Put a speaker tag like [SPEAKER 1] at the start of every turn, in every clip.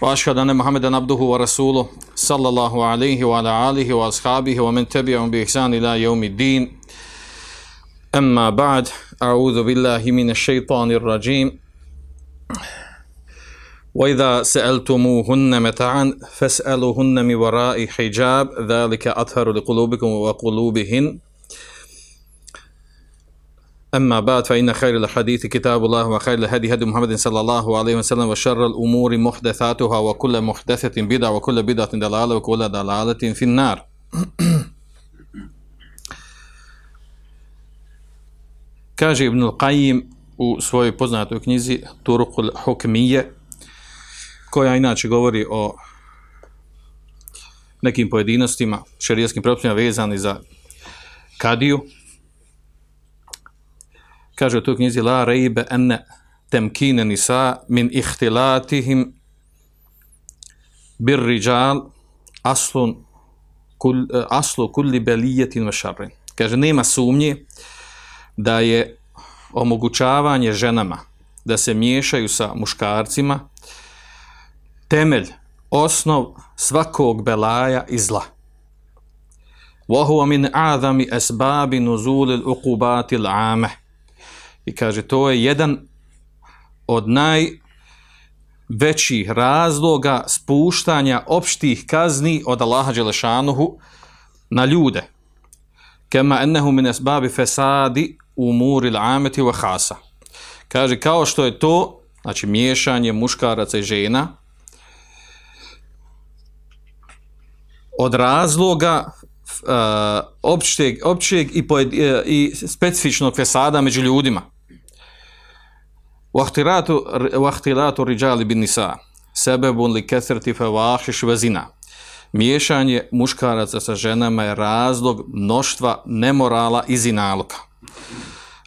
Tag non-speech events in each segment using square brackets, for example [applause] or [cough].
[SPEAKER 1] وأشهد أن محمدا عبده ورسوله صلى الله عليه وعلى آله وأصحابه ومن تبعهم بإحسان إلى يوم الدين. أما بعد أعوذ بالله من الشيطان الرجيم. وإذا سألتموهن متاعا فاسألوهن من وراء حجاب ذلك أطهر لقلوبكم وقلوبهن. أما بعد فإن خير الحديث كتاب الله وخير الهدي هدي محمد صلى الله عليه وسلم وشر الأمور محدثاتها وكل محدثة بدعة وكل بدعة ضلالة وكل ضلالة في النار Kaže Ibn al-Qayyim u svojoj poznatoj knjizi Turukul Hukmije, koja inače govori o nekim pojedinostima, šerijskim propisima vezani za kadiju. Kaže u toj knjizi La rejbe enne temkine nisa min ihtilatihim bir riđal aslun kul, aslu kulli belijetin wa šarrin. Kaže, nema sumnje da je omogućavanje ženama da se miješaju sa muškarcima temelj, osnov svakog belaja i zla. وَهُوَ مِنْ عَذَمِ أَسْبَابِ نُزُولِ الْعُقُبَاتِ الْعَامَةِ i kaže, to je jedan od najvećih razloga spuštanja opštih kazni od Allaha Đelešanuhu na ljude. Kema ennehu min esbabi fesadi umuri l'ameti wa hasa. Kaže, kao što je to, znači miješanje muškaraca i žena, od razloga uh, općeg, općeg i, pojed, uh, i specifičnog fesada među ljudima. Vahtilatu riđali bin nisa, sebebun li kesrti fevahiš vezina. Miješanje muškaraca sa ženama je razlog mnoštva nemorala i zinaluka.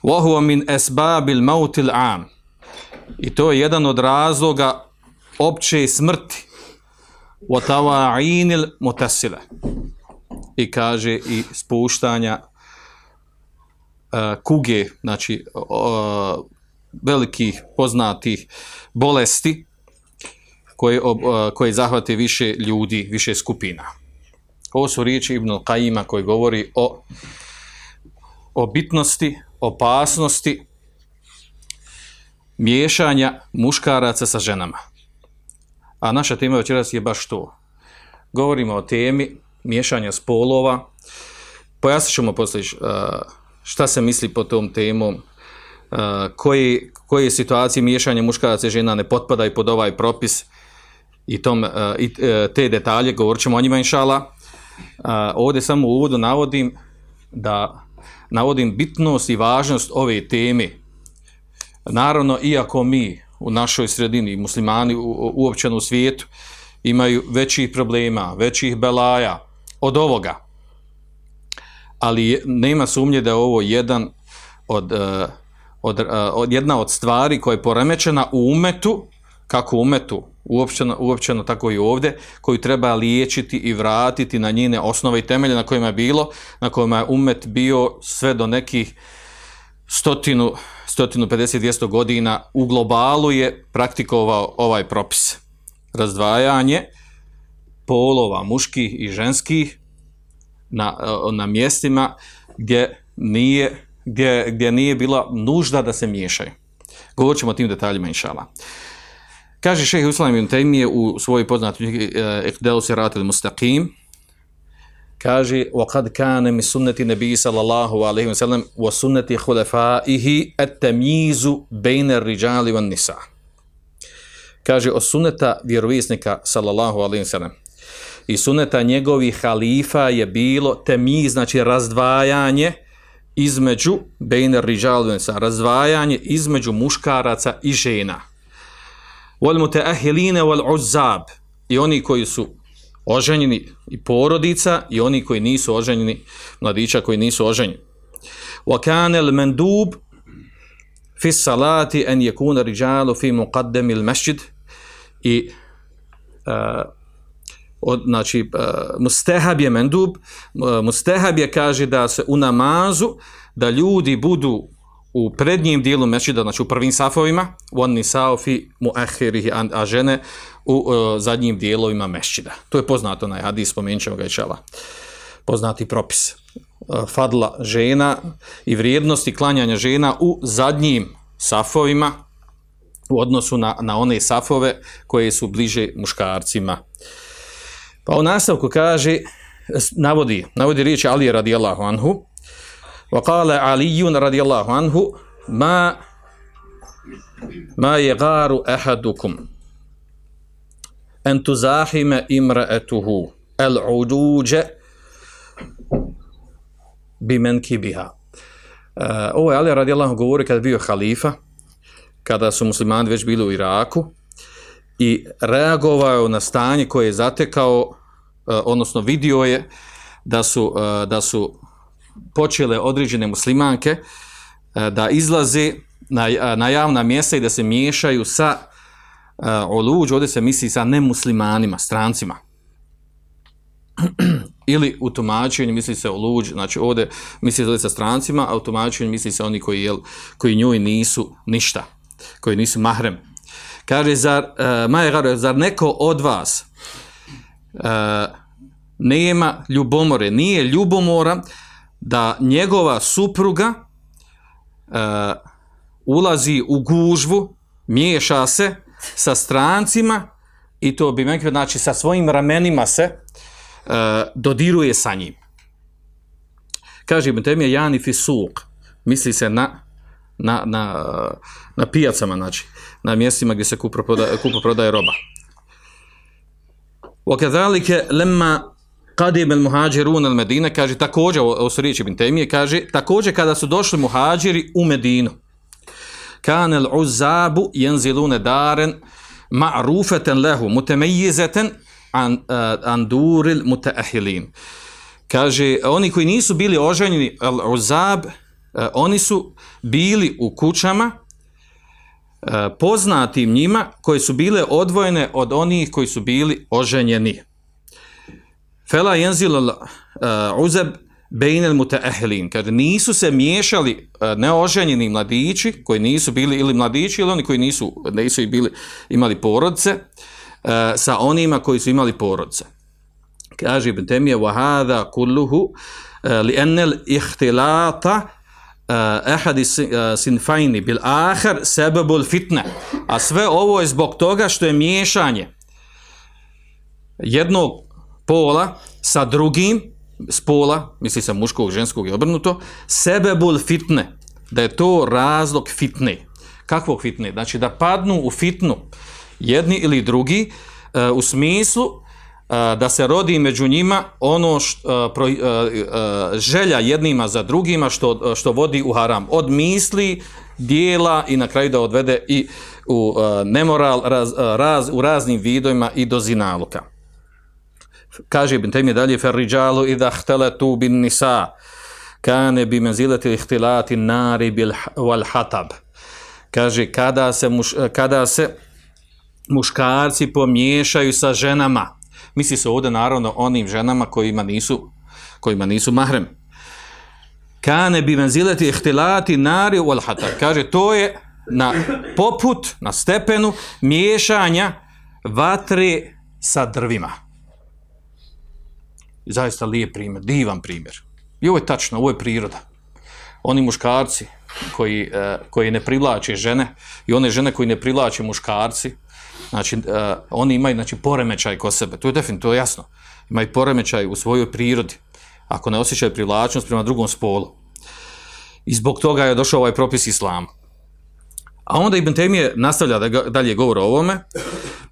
[SPEAKER 1] Vahuva min esbabil mautil am. I to je jedan od razloga opće smrti. Watawa'inil mutasile. I kaže i spuštanja uh, kuge, znači uh, velikih poznatih bolesti koje, koje zahvate više ljudi, više skupina. Ovo su riječi Ibn Qajima koji govori o, o bitnosti, opasnosti miješanja muškaraca sa ženama. A naša tema večeras je baš to. Govorimo o temi miješanja spolova. Pojasnit ćemo poslije šta se misli po tom temom, koje, koje situacije miješanja muškaraca i žena ne potpadaju pod ovaj propis i, tom, i te detalje, govorit ćemo o njima inšala. Ovdje samo u uvodu navodim da navodim bitnost i važnost ove teme. Naravno, iako mi u našoj sredini, muslimani uopće u svijetu, imaju većih problema, većih belaja od ovoga. Ali nema sumnje da je ovo jedan od, od, od, jedna od stvari koja je poremećena u umetu, kako u umetu, uopćeno, uopćeno tako i ovdje, koju treba liječiti i vratiti na njene osnove i temelje na kojima je bilo, na kojima je umet bio sve do nekih stotinu 150-200 godina u globalu je praktikovao ovaj propis. Razdvajanje polova muških i ženskih na, na mjestima gdje nije, gdje, gdje nije bila nužda da se miješaju. Govorit ćemo o tim detaljima, inšala. Kaže šehe Uslam ibn Taymiye u svojoj poznatoj Iqdelu Sirat al-Mustaqim, kaže وقد كان من سنة النبي صلى الله عليه وسلم وسنة خلفائه التمييز بين الرجال والنساء kaže o suneta vjerovjesnika sallallahu alejhi ve sellem i suneta njegovih halifa je bilo temiz znači razdvajanje između bejne rijal sa razdvajanje između muškaraca i žena wal mutaahhilin wal uzzab i oni koji su oženjeni i porodica i oni koji nisu oženjeni, mladića koji nisu oženjeni. Wa kana al-mandub fi salati an yakuna rijalu fi muqaddami al-masjid i uh, od, znači, uh, mustehab je mendub, uh, mustehab je kaže da se u namazu, da ljudi budu u prednjem dijelu mešida, znači u prvim safovima, on nisao fi muahirihi, a, žene u uh, zadnjim dijelovima mešida. To je poznato na hadis, spomenut ćemo ga išala. Poznati propis. Uh, fadla žena i vrijednosti klanjanja žena u zadnjim safovima u odnosu na, na one safove koje su bliže muškarcima. Pa u nastavku kaže, navodi, navodi riječ Ali radijallahu anhu, wa kale Alijun radijallahu anhu, ma, ma je garu ehadukum, en tuzahime imraetuhu, el uduđe, bimen kibiha. Uh, ovo je Ali radijallahu govori kad bio halifa, kada su muslimani već bili u Iraku, i reagovao na stanje koje je zatekao, odnosno vidio je da su, da su počele određene muslimanke e, da izlaze na, e, na javna mjesta i da se miješaju sa oluđ, ovdje se misli sa nemuslimanima, strancima. [clears throat] Ili u tumačenju misli se oluđ, znači ovdje misli se sa strancima, a u tumačenju misli se oni koji, jel, koji njoj nisu ništa, koji nisu mahrem. Kaže, zar, uh, Maje zar neko od vas uh, nema ljubomore, nije ljubomora, da njegova supruga uh, ulazi u gužvu, miješa se sa strancima i to bi mekve, znači sa svojim ramenima se uh, dodiruje sa njim. Kaže Ibn Temije, Jani Fisuk, misli se na, na, na, na pijacama, znači, na mjestima gdje se kupo prodaje, kupo prodaje roba. وكذلك لما Kadim el muhađirun el Medine, kaže također, ovo su riječi bin Temije, kaže također kada su došli muhađiri u Medinu. Kan el uzabu jenzilune daren ma'rufeten lehu mutemejizeten an, uh, an duril mutaahilin. Kaže, oni koji nisu bili oženjeni, el uzab, uh, oni su bili u kućama uh, poznatim njima koji su bile odvojene od onih koji su bili oženjeni. Fela jenzil uh, uzeb bejnel mutaehlin, kad nisu se miješali uh, neoženjeni mladići, koji nisu bili ili mladići ili oni koji nisu, nisu i bili, imali porodce, uh, sa onima koji su imali porodce. Kaže Ibn Temije, وَهَذَا كُلُّهُ لِأَنَّ الْإِحْتِلَاطَ ehadi sinfajni bil ahar sebebul fitne. A sve ovo je zbog toga što je miješanje jednog pola sa drugim spola, misli se muškog, ženskog i obrnuto, sebebul fitne, da je to razlog fitne. Kakvog fitne? Znači da padnu u fitnu jedni ili drugi uh, u smislu da se rodi među njima ono što, pro, želja jednima za drugima što, što vodi u haram. Od misli, dijela i na kraju da odvede i u nemoral raz, raz, u raznim vidojima i do zinaluka kaže Ibn Taymi dalje ferriđalu idha htelatu bin nisa kane bi menzilati ihtilati nari bil wal hatab kaže kada se, muš, kada se muškarci pomiješaju sa ženama misli se ovdje naravno onim ženama kojima nisu kojima nisu mahrem kane bi menzilati ihtilati nari wal kaže to je na poput na stepenu miješanja vatre sa drvima zaista lijep primjer, divan primjer. I ovo je tačno, ovo je priroda. Oni muškarci koji, uh, koji ne privlače žene i one žene koji ne privlače muškarci, znači uh, oni imaju znači, poremećaj ko sebe, to je definitivno, to je jasno. Imaju poremećaj u svojoj prirodi, ako ne osjećaju privlačnost prema drugom spolu. I zbog toga je došao ovaj propis islama. A onda Ibn Temije nastavlja da dalje govor o ovome,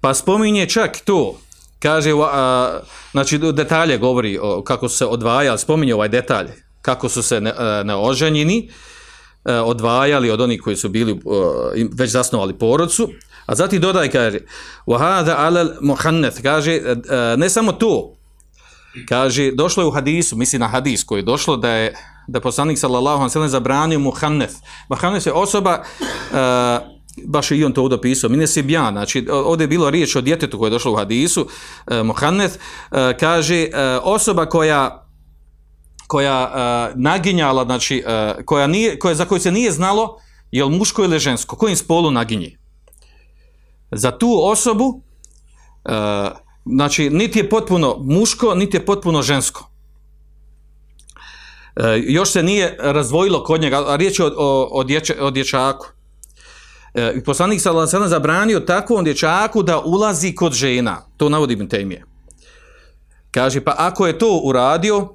[SPEAKER 1] pa spominje čak to, kaže, a, znači detalje govori o, kako se odvajali, spominje ovaj detalj, kako su se ne, neoženjeni e, odvajali od onih koji su bili već zasnovali porodcu, A zatim dodaj, kaže, وَهَذَا عَلَى muhannath kaže, e, e, ne samo to, kaže, došlo je u hadisu, misli na hadis koji je došlo da je, da je poslanik sallallahu alaihi sallam zabranio muhanneth. Muhanneth je osoba, uh, baš je i on to ovdje pisao, mine si bjan, znači ovdje je bilo riječ o djetetu koje je došlo u hadisu, uh, muhanneth, uh, kaže, uh, osoba koja koja uh, naginjala, znači, uh, koja nije, koja, za koju se nije znalo je li muško ili žensko, kojim spolu naginje. Za tu osobu, uh, znači, niti je potpuno muško, niti je potpuno žensko. Uh, još se nije razvojilo kod njega, a riječ je o, o, o, dječe, o dječaku. I poslanik sa zabranio takvom dječaku da ulazi kod žena. To navodi Ibn Taymije. Kaže, pa ako je to uradio,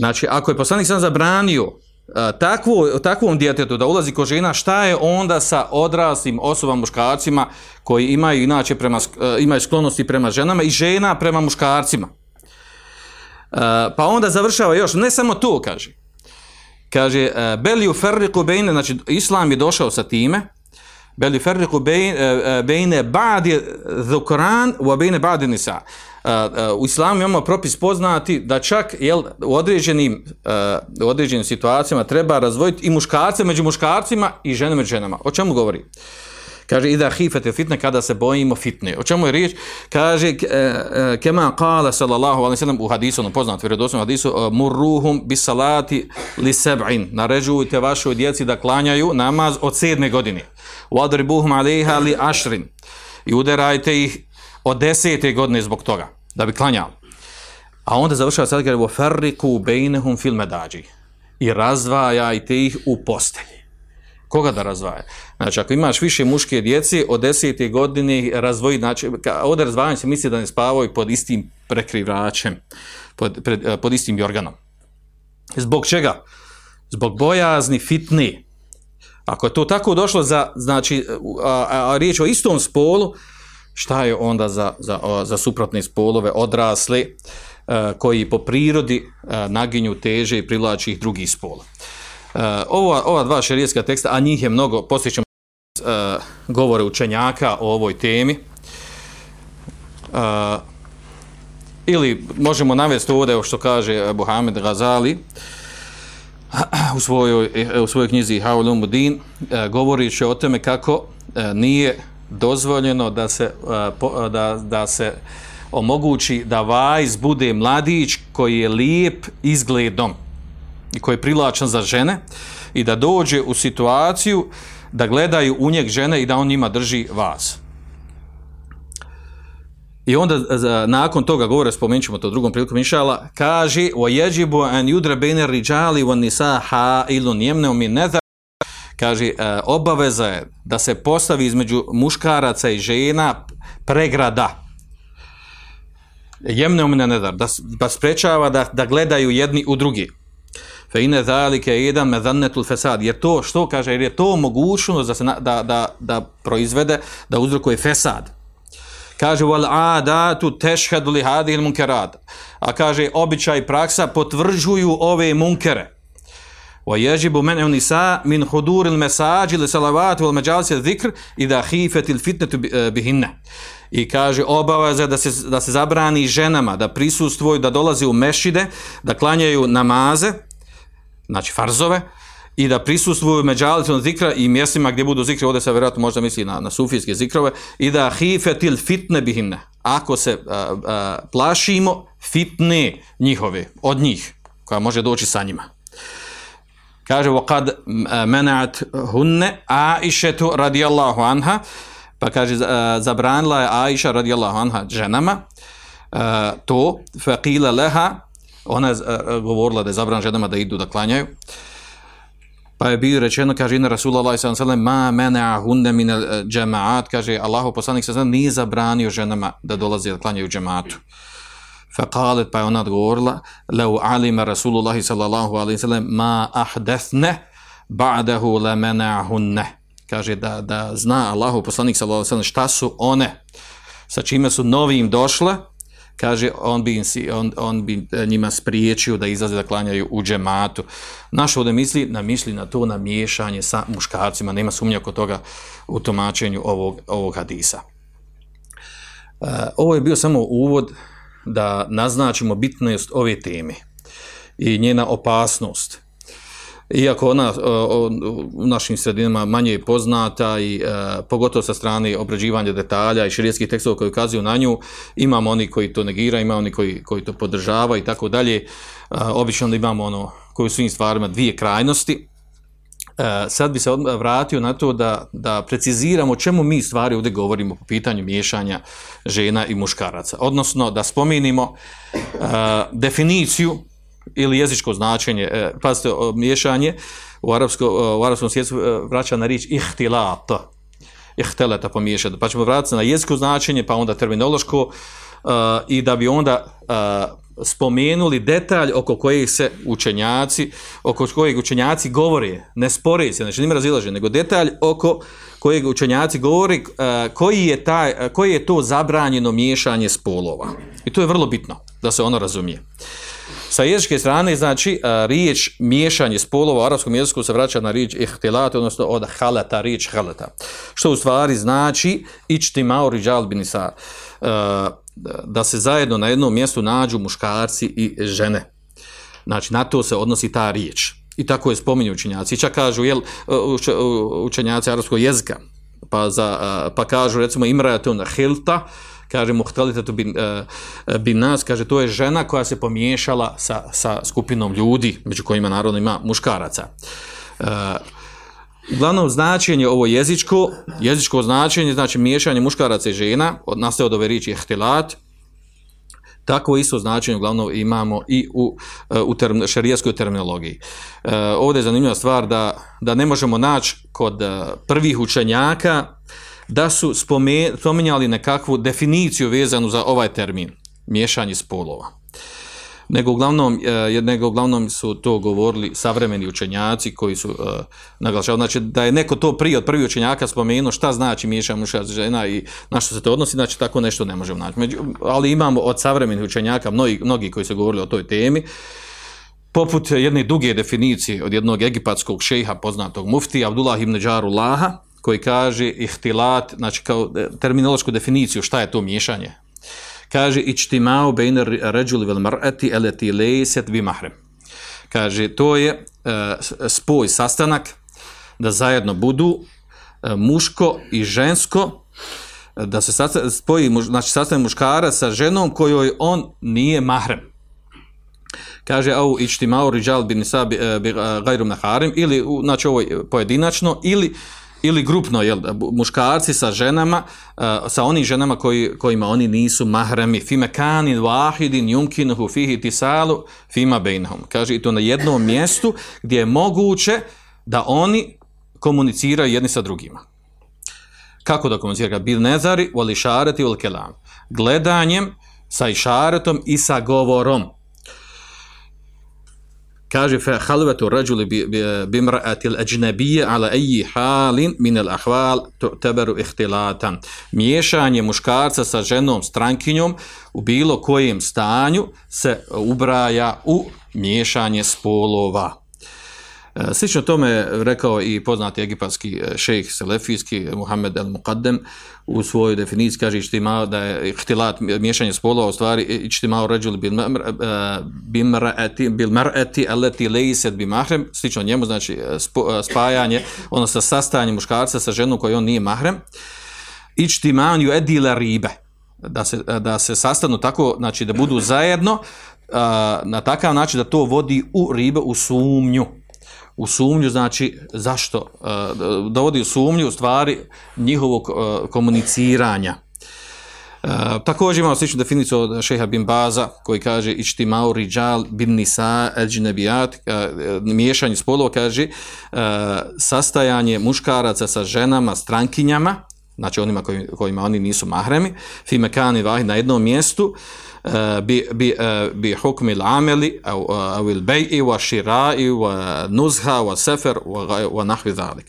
[SPEAKER 1] Znači, ako je poslanik sam zabranio takvo, takvom djetetu da ulazi ko žena, šta je onda sa odraslim osobama muškarcima koji imaju inače prema, uh, imaju sklonosti prema ženama i žena prema muškarcima? Uh, pa onda završava još, ne samo to, kaže. Kaže, uh, beli u ferriku bejne, znači, islam je došao sa time, beli ferriku bejne, badi dhukran u bejne badi nisa u islamu imamo propis poznati da čak jel, u, određenim, u određenim situacijama treba razvojiti i muškarce među muškarcima i žene među ženama. O čemu govori? Kaže, ida hifete fitne kada se bojimo fitne. O čemu je riječ? Kaže, e, e, kema kala sallallahu alaihi sallam u hadisu, ono poznat, vjerodosnom hadisu, murruhum bis salati li seb'in. Naređujte vašoj djeci da klanjaju namaz od sedme godine. Wadribuhum alaiha li ašrin. I udarajte ih od desete godine zbog toga, da bi klanjali. A onda završava sad kada je ferriku bejnehum fil medađi i razvajajte ih u postelji. Koga da razvaja? Znači, ako imaš više muške djece, od desete godine razvoji, znači, ovdje razvajanje se misli da ne spavaju pod istim prekrivračem, pod, pred, eh, pod istim jorganom. Zbog čega? Zbog bojazni fitni. Ako je to tako došlo za, znači, a, a, a riječ o istom spolu, šta je onda za, za, za suprotne spolove odrasle uh, koji po prirodi naginju teže i privlači ih drugih spola. Ova, ova dva šerijetska teksta, a njih je mnogo, posjećamo uh, govore učenjaka o ovoj temi, uh, ili možemo navesti ovdje što kaže Buhamed Gazali u svojoj, u svojoj knjizi Haulum Udin, govorići o tome kako nije dozvoljeno da se, da, da se omogući da vajz bude mladić koji je lijep izgledom i koji je privlačan za žene i da dođe u situaciju da gledaju u njeg žene i da on njima drži vas. I onda nakon toga govore, spomenut ćemo to u drugom priliku Mišala, kaže وَيَجِبُ أَنْ يُدْرَ بَيْنَ الرِّجَالِ وَنِسَا حَائِلٌ يَمْنَوْ مِنْ نَذَرِ kaže, e, obaveza je da se postavi između muškaraca i žena pregrada. Jemne umne nedar, da, da sprečava da, da gledaju jedni u drugi. Fe ine zalike jedan mezannetul fesad. Jer to, što kaže, jer je to mogućnost da, se na, da, da, da proizvede, da uzrokuje fesad. Kaže, wal adatu tešhedu li hadihil munkerad. A kaže, običaj praksa potvrđuju ove munkere. Wa yajibu man'u nisa min hudur al-masajid salavat wal majalis al-dhikr idha khifat al-fitnatu e, bihinna. I kaže obaveza da se da se zabrani ženama da prisustvuju, da dolaze u mešide, da klanjaju namaze znači farzove i da prisustvuju međalitom zikra i mjestima gdje budu zikri, ovdje se vjerojatno možda misli na, na sufijske zikrove, i da hifetil fitne bihinne, ako se a, a, plašimo fitne njihove, od njih, koja može doći sa njima. Kaže, وَقَدْ مَنَعَتْ هُنَّ عَائِشَةُ رَدِيَ اللَّهُ عَنْهَا Pa kaže, zabranila je Aisha radijallahu anha ženama to, فَقِيلَ leha, ona je govorila da je zabran ženama da idu da klanjaju. Pa je bio rečeno, kaže, ina Rasulallah s.a.v. ma mena hunne mine džemaat, kaže, Allahu poslanik s.a.v. nije zabranio ženama da dolazi da klanjaju džematu. Faqalet pa je ona odgovorila lau alima Rasulullahi sallallahu alaihi sallam ma ahdathne ba'dahu la mena'hunne. Kaže da, da zna Allahu poslanik sallallahu alaihi sallam šta su one sa čime su novim došle, kaže, on bi, on, on bi e, njima spriječio da izlaze da klanjaju u džematu. Naš ovdje misli, na misli na to, na miješanje sa muškarcima, nema sumnja oko toga u tumačenju ovog, ovog hadisa. E, ovo je bio samo uvod da naznačimo bitnost ove teme i njena opasnost. Iako ona o, u našim sredinama manje je poznata i e, pogotovo sa strane obrađivanja detalja i širijetskih tekstova koji ukazuju na nju, imamo oni koji to negiraju, ima oni koji, koji to podržavaju i tako dalje. E, Obično imamo ono koji u svim stvarima dvije krajnosti. E, sad bi se odmah vratio na to da, da preciziramo o čemu mi stvari ovdje govorimo po pitanju miješanja žena i muškaraca. Odnosno da spominimo e, definiciju ili jezičko značenje, e, pazite, miješanje u, arapsko, u arapskom svijetu e, vraća na riječ ihtilat, ihteleta pomiješati, pa ćemo vratiti na jezičko značenje, pa onda terminološko e, i da bi onda e, spomenuli detalj oko kojeg se učenjaci, oko kojeg učenjaci govore, ne spore se, znači nima razilaže, nego detalj oko kojeg učenjaci govore e, koji je, taj, e, koji je to zabranjeno miješanje spolova. I to je vrlo bitno da se ono razumije. Sa jezičke strane, znači, a, riječ miješanje spolova u arapskom jeziku se vraća na riječ ihtilat, odnosno od halata, riječ halata. Što u stvari znači ičtimao riđal binisa, a, da se zajedno na jednom mjestu nađu muškarci i žene. Znači, na to se odnosi ta riječ. I tako je spominju učenjaci. Čak kažu, jel, uč- učenjaci arapskog jezika, pa, za, pa kažu, recimo, imratun hilta, kaže muhtalitatu bin, uh, bin nas, kaže to je žena koja se pomiješala sa, sa skupinom ljudi, među kojima naravno ima muškaraca. Uh, uglavnom značenje ovo jezičko, jezičko značenje, znači miješanje muškaraca i žena, nastaje od ove riječi ihtilat, Tako isto značenje uglavnom imamo i u, u term, šarijeskoj terminologiji. E, ovdje je zanimljiva stvar da, da ne možemo naći kod prvih učenjaka da su spominjali nekakvu definiciju vezanu za ovaj termin, miješanje spolova. Nego uglavnom, e, nego uglavnom su to govorili savremeni učenjaci koji su uh, naglašavali, znači da je neko to prije od prvih učenjaka spomenuo šta znači miješanje i žena i na što se to odnosi, znači tako nešto ne možemo naći. Među, ali imamo od savremenih učenjaka mnogi, mnogi koji su govorili o toj temi, poput jedne duge definicije od jednog egipatskog šejha poznatog mufti Abdullah ibn Džarulaha, koji kaže ihtilat, znači kao terminološku definiciju šta je to miješanje. Kaže ičtimao bejner ređuli vel mar'ati eleti lejset bi mahrem. Kaže to je uh, spoj, sastanak da zajedno budu uh, muško i žensko da se spoji, znači sastanak muškara sa ženom kojoj on nije mahrem kaže au ičtimao riđal bin nisa bi, bi gajrum na harim ili znači ovo pojedinačno ili ili grupno jel muškarci sa ženama uh, sa onim ženama koji, kojima oni nisu mahremi. Fima kanin wahidin yumkinuhu fihi tisalu fima bainahum kaže i to na jednom mjestu gdje je moguće da oni komuniciraju jedni sa drugima. Kako da komuniciraju? Bil nezari wal isharati wal kalam gledanjem sa išaretom i sa govorom kaže fa rajuli bi imra'ati al-ajnabiyya ala ayi halin min al-ahwal tu'tabaru ikhtilatan. Miješanje muškarca sa ženom strankinjom u bilo kojem stanju se ubraja u miješanje spolova Slično tome rekao i poznati egipatski šejh selefijski Muhammed el-Muqaddem u svojoj definiciji kaže ištima da je ihtilat miješanje spolova u stvari ištima rajul bil bimraati bil mar'ati allati laysat bi mahrem slično njemu znači spajanje odnosno sastajanje muškarca sa ženom kojoj on nije mahrem. Ištima yu'addi la riba da se da se sastanu tako znači da budu zajedno na takav način da to vodi u ribe u sumnju u sumnju, znači zašto? Uh, dovodi u sumnju u stvari njihovog uh, komuniciranja. Uh, također imamo sličnu definiciju od šeha bin Baza koji kaže ičtimau riđal bin nisa eđinebijat uh, miješanje spolova kaže sastajanje muškaraca sa ženama, strankinjama znači onima koji, kojima oni nisu mahremi fi mekani vahid na jednom mjestu uh, bi bi bi hukmi al-amali au au al-bay'i wa shira'i wa nuzha wa safar wa nahwi zalik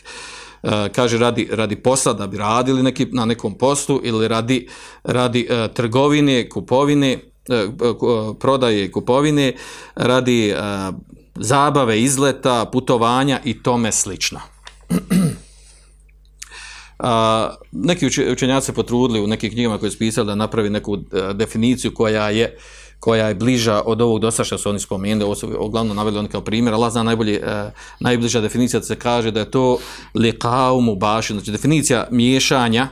[SPEAKER 1] kaže radi radi posla da bi radili neki na nekom postu ili radi radi trgovine, kupovine e, ku- prodaje i kupovine, radi e, zabave, izleta, putovanja i tome slično. [clears throat] A, neki uče- učenjaci se potrudili u nekim knjigama koje su pisali da napravi neku e, definiciju koja je koja je bliža od ovog dosta što su oni spomenuli, ovo su uglavnom naveli oni kao primjer, Allah zna najbolje, e, najbliža definicija da se kaže da je to liqau mubašir, znači definicija miješanja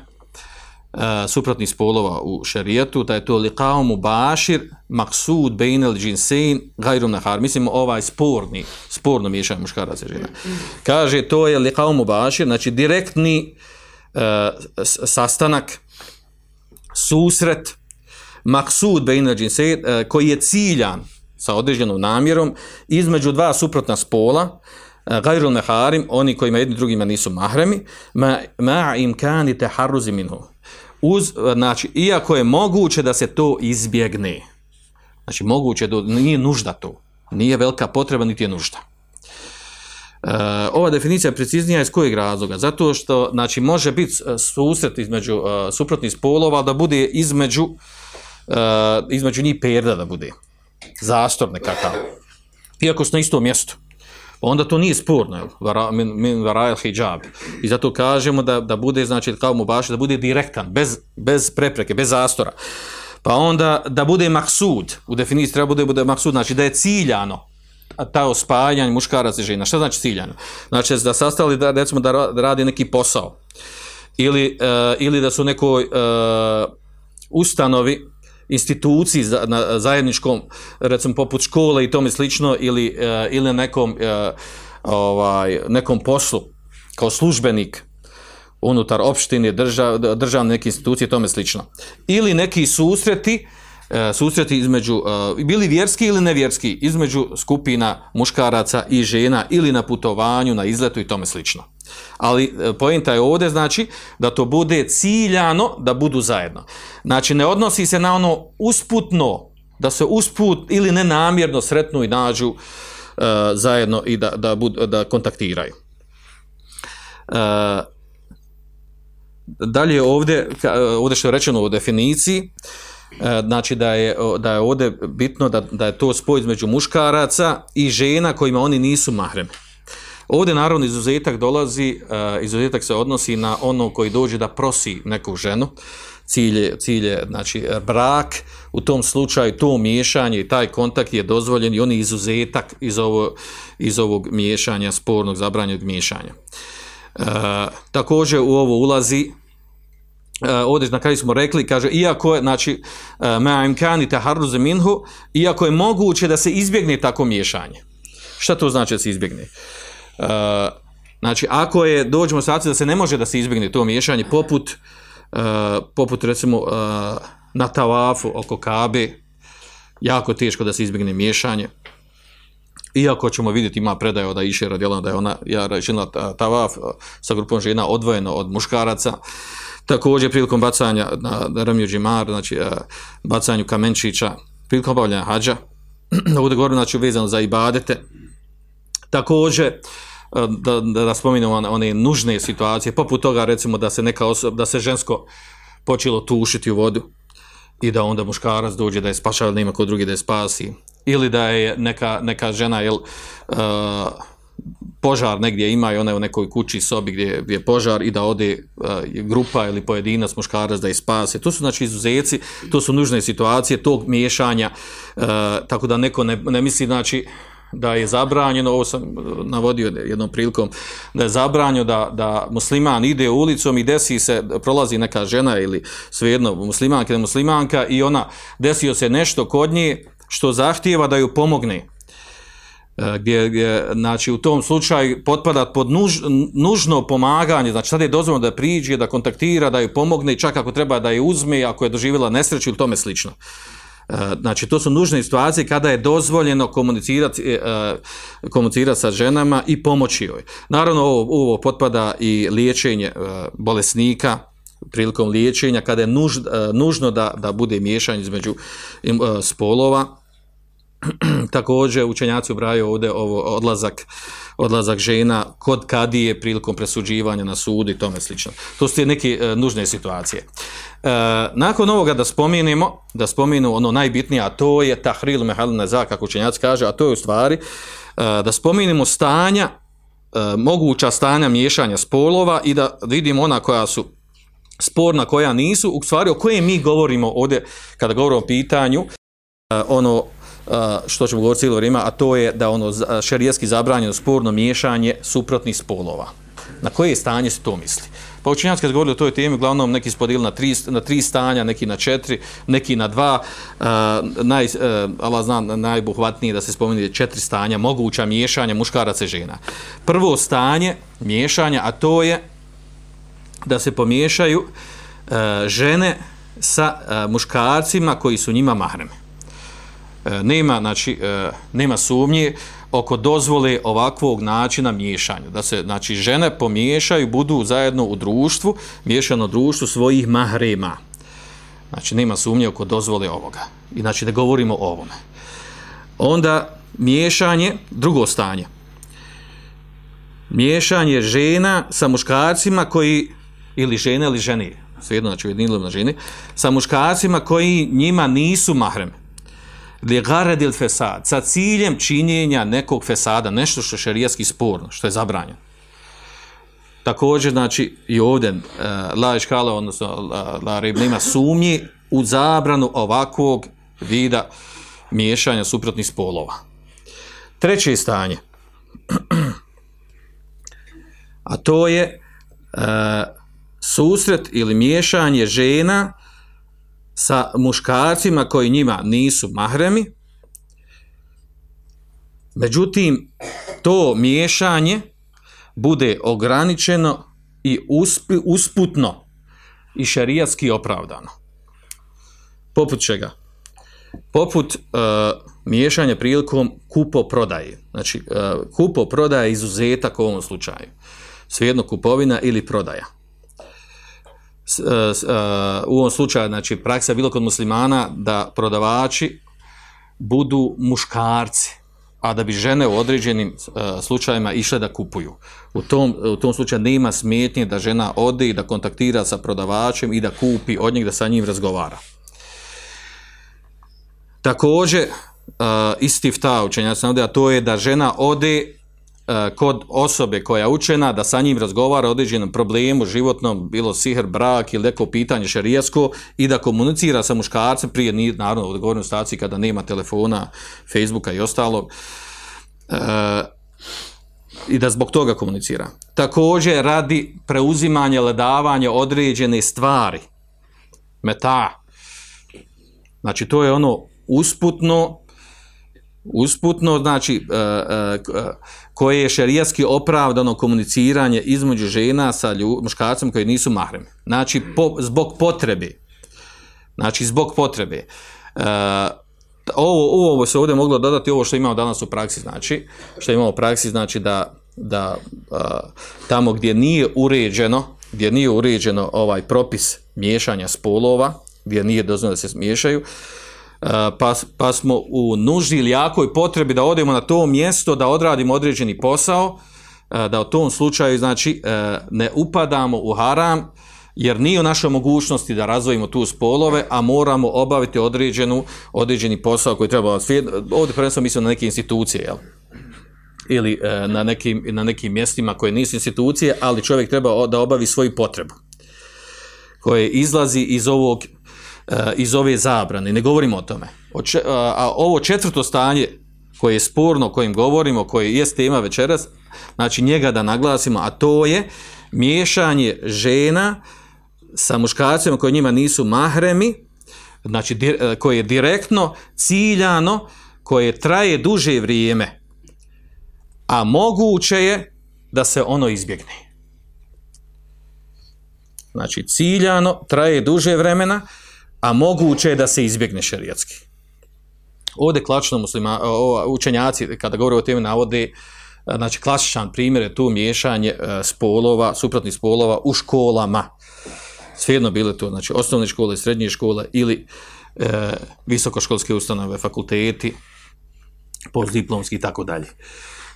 [SPEAKER 1] e, suprotnih spolova u šerijetu, da je to liqau mubašir, maksud bejnel džinsein, gajrum nahar, mislim ovaj sporni, sporno miješanje muškaraca i žena. Kaže, to je liqau mubašir, znači direktni sastanak, susret, maksud bejnel džinsein, e, koji je ciljan sa određenom namjerom između dva suprotna spola, e, gajrul meharim, oni kojima jedni drugima nisu mahremi, ma, ma imkani teharruzi minhu. Uz, znači, iako je moguće da se to izbjegne. Znači, moguće, da, nije nužda to. Nije velika potreba, niti je nužda. E, ova definicija je preciznija iz kojeg razloga? Zato što, znači, može biti e, susret između e, suprotnih spolova da bude između uh, između njih perda da bude. Zastor nekakav. Iako su na istom mjestu. Onda to nije sporno, jel? Vara, min, min hijab. I zato kažemo da, da bude, znači, kao mu baš, da bude direktan, bez, bez prepreke, bez zastora. Pa onda da bude maksud, u definiciji treba bude, bude maksud, znači da je ciljano, ta spajanje muškaraca i žena. Šta znači ciljano? Znači da sastali da recimo da ra- da radi neki posao ili, e, ili da su nekoj e, ustanovi instituciji za, na zajedničkom recimo poput škole i tome slično ili, e, ili nekom ovaj, nekom poslu kao službenik unutar opštine, držav, državne neke institucije i tome slično. Ili neki susreti, susreti između, e, bili vjerski ili nevjerski, između skupina muškaraca i žena ili na putovanju, na izletu i tome slično. Ali e, poenta je ovdje znači da to bude ciljano da budu zajedno. Znači ne odnosi se na ono usputno, da se usput ili nenamjerno sretnu i nađu e, zajedno i da, da, da kontaktiraju. E, dalje ovdje, ovdje što je rečeno u definiciji, e, znači da je, da je ovdje bitno da, da je to spoj između muškaraca i žena kojima oni nisu mahremi. Ovdje naravno izuzetak dolazi, e, izuzetak se odnosi na ono koji dođe da prosi neku ženu, cilje, cilje znači brak, u tom slučaju to miješanje i taj kontakt je dozvoljen i on je izuzetak iz, ovo, iz ovog miješanja, spornog zabranjenog miješanja. E, također u ovo ulazi e, ovdje na kraju smo rekli, kaže, iako je, znači, e, ma imkani taharruze minhu, iako je moguće da se izbjegne tako miješanje. Šta to znači da se izbjegne? E, znači, ako je, dođemo situaciju da se ne može da se izbjegne to miješanje, poput, e, poput recimo, e, na tavafu oko Kabe, jako teško da se izbjegne miješanje. Iako ćemo vidjeti ima predaje od Aisha radijela da je ona ja rečila tavaf sa grupom žena odvojeno od muškaraca. Također prilikom bacanja na, Ramiju Džimar, znači a, bacanju kamenčića, prilikom obavljanja hađa, [clears throat] ovdje govorim znači vezano za ibadete. Također a, da, da, da one, one nužne situacije, poput toga recimo da se neka osoba, da se žensko počelo tušiti u vodu i da onda muškarac dođe da je spašava, nema ko drugi da je spasi. Ili da je neka, neka žena, jel, uh, požar negdje ima i ona je u nekoj kući, sobi gdje, je požar i da ode uh, grupa ili pojedinac muškarac da je spase. To su znači izuzeci, to su nužne situacije tog miješanja, uh, tako da neko ne, ne misli znači da je zabranjeno, ovo sam navodio jednom prilikom, da je zabranjeno da, da musliman ide ulicom i desi se, prolazi neka žena ili svejedno muslimanka ili muslimanka i ona desio se nešto kod nje što zahtijeva da ju pomogne. Gdje, gdje, znači u tom slučaju potpada pod nuž, nužno pomaganje, znači sad je dozvoljeno da priđe, da kontaktira, da ju pomogne i čak ako treba da je uzme, ako je doživjela nesreću ili tome slično. Znači, to su nužne situacije kada je dozvoljeno komunicirati, komunicirati sa ženama i pomoći joj. Naravno, ovo, ovo potpada i liječenje bolesnika prilikom liječenja, kada je nuž, nužno da, da bude miješanje između spolova. [clears throat] također učenjaci ubraju ovdje ovo odlazak, odlazak žena kod kadije prilikom presuđivanja na sudu i tome slično. To su te neke e, nužne situacije. E, nakon ovoga da spomenemo, da spomenu ono najbitnije, a to je tahril mehalina za, kako učenjaci kaže, a to je u stvari e, da spomenemo stanja, e, moguća stanja miješanja spolova i da vidimo ona koja su sporna, koja nisu, u stvari o kojem mi govorimo ovdje kada govorimo o pitanju, e, ono što ćemo govoriti cijelo vrijeme, a to je da ono šerijski zabranjeno sporno miješanje suprotnih spolova. Na koje stanje se to misli? Pa učenjaci kad govorili o toj temi, uglavnom neki su podijelili na tri, na tri stanja, neki na četiri, neki na dva. Uh, naj, uh, Allah zna, najbuhvatnije da se spomeni četiri stanja, moguća miješanja muškaraca i žena. Prvo stanje miješanja, a to je da se pomiješaju žene sa muškarcima koji su njima mahremi. E, nema, znači, e, nema sumnje oko dozvole ovakvog načina miješanja. Da se, znači, žene pomiješaju, budu zajedno u društvu, miješano društvu svojih mahrema. Znači, nema sumnje oko dozvole ovoga. I znači, da govorimo o ovome. Onda, miješanje, drugo stanje. Miješanje žena sa muškarcima koji, ili žene ili žene, svejedno, znači, ujedinilo na žene, sa muškarcima koji njima nisu mahremi li garadil fesad, sa ciljem činjenja nekog fesada, nešto što je šerijatski sporno, što je zabranjeno. Također, znači, i ovdje uh, la iškala, odnosno la, la rib, sumnji u zabranu ovakvog vida miješanja suprotnih spolova. Treće stanje, [clears throat] a to je uh, susret ili miješanje žena sa muškarcima koji njima nisu mahremi, međutim, to miješanje bude ograničeno i usp, usputno i šarijatski opravdano. Poput čega? Poput uh, miješanja prilikom kupo-prodaje. Znači, uh, kupo-prodaja je izuzetak u ovom slučaju. Svejedno kupovina ili prodaja. S, uh, u ovom slučaju, znači, praksa bilo kod muslimana da prodavači budu muškarci, a da bi žene u određenim uh, slučajima išle da kupuju. U tom, u tom slučaju nema smetnje da žena ode i da kontaktira sa prodavačem i da kupi od njeg da sa njim razgovara. Također, isti ta učenjac navode, a to je da žena ode kod osobe koja je učena, da sa njim razgovara o određenom problemu životnom, bilo sihr, brak ili neko pitanje šarijasko i da komunicira sa muškarcem prije, naravno, u odgovornoj staciji kada nema telefona, Facebooka i ostalog, uh, i da zbog toga komunicira. Također radi preuzimanja ili davanja određene stvari, meta, znači to je ono usputno, usputno, znači, uh, uh, koje je šerijatski opravdano komuniciranje između žena sa muškarcem koji nisu mahremi. Znači, po, zbog potrebe. Znači, zbog potrebe. Uh, ovo, ovo se ovdje moglo dodati ovo što imamo danas u praksi, znači, što imamo u praksi, znači da, da uh, tamo gdje nije uređeno, gdje nije uređeno ovaj propis miješanja spolova, gdje nije dozvoljeno da se miješaju, pa, pa smo u nuždi ili jakoj potrebi da odemo na to mjesto, da odradimo određeni posao, da u tom slučaju znači, ne upadamo u haram, jer nije u našoj mogućnosti da razvojimo tu spolove, a moramo obaviti određenu, određeni posao koji treba ovdje prvenstveno mislim na neke institucije, jel? ili na nekim, na nekim mjestima koje nisu institucije, ali čovjek treba da obavi svoju potrebu koje izlazi iz ovog iz ove zabrane, ne govorimo o tome. Če, a, ovo četvrto stanje koje je sporno, o kojim govorimo, koje je tema večeras, znači njega da naglasimo, a to je miješanje žena sa muškarcima koji njima nisu mahremi, znači di, koje je direktno, ciljano, koje traje duže vrijeme, a moguće je da se ono izbjegne. Znači ciljano, traje duže vremena, a moguće je da se izbjegne šerijatski. Ovdje klasično muslima, učenjaci, kada govore o temi, navode, znači klasičan primjer je tu miješanje spolova, suprotnih spolova u školama. Svejedno bile to, znači osnovne škole, srednje škole ili e, visokoškolske ustanove, fakulteti, postdiplomski i tako dalje.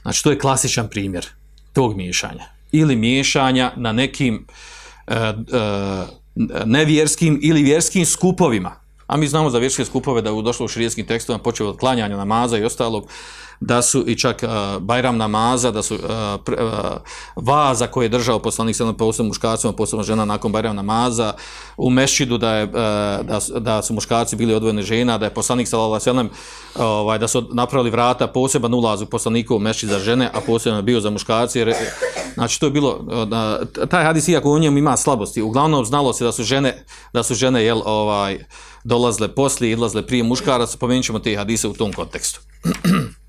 [SPEAKER 1] Znači, to je klasičan primjer tog miješanja. Ili miješanja na nekim e, e, nevjerskim ili vjerskim skupovima. A mi znamo za vjerske skupove da je došlo u širijskim tekstovima počeo od klanjanja namaza i ostalog, da su i čak uh, Bajram namaza, da su uh, pre, uh, vaza koje je držao poslanik sada posebno muškarcima, posebno žena nakon Bajram namaza, u mešćidu da, je, da, da su muškarci bili odvojene žena, da je poslanik alejhi ovaj da su napravili vrata poseban ulaz u poslanikovu mešćid za žene, a posebno bio za muškarce. Jer, znači to je bilo taj hadis iako u njemu ima slabosti, uglavnom znalo se da su žene da su žene jel ovaj dolazle poslije i odlazle prije muškaraca, spomenut ćemo te hadise u tom kontekstu. [clears throat]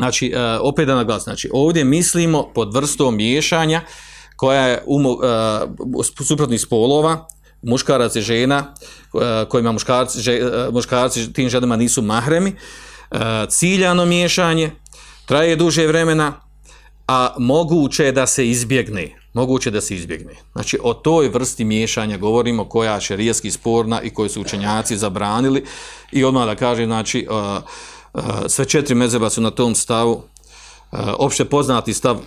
[SPEAKER 1] Znači, uh, opet da naglas, znači, ovdje mislimo pod vrstom miješanja koja je u uh, suprotnih spolova, muškarac i žena, uh, kojima muškarci, že, muškarci tim ženama nisu mahremi, ciljano miješanje, traje duže vremena, a moguće je da se izbjegne. Moguće da se izbjegne. Znači, o toj vrsti miješanja govorimo koja je šerijetski sporna i koju su učenjaci zabranili i odmah da kažem, znači, sve četiri mezeba su na tom stavu, uh, opšte poznati stav uh,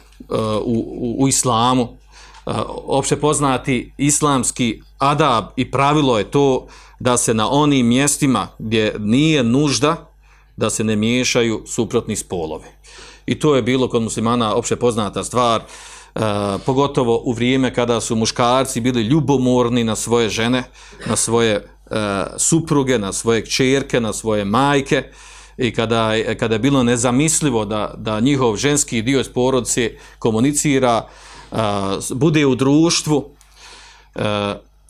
[SPEAKER 1] u, u, u islamu, opšte poznati islamski adab i pravilo je to da se na onim mjestima gdje nije nužda da se ne miješaju suprotni spolovi. I to je bilo kod muslimana opšte poznata stvar, pogotovo u vrijeme kada su muškarci bili ljubomorni na svoje žene, na svoje supruge, na svoje kćerke, na svoje majke, i kada, kada je bilo nezamislivo da, da njihov ženski dio iz porodice komunicira, uh, bude u društvu, uh,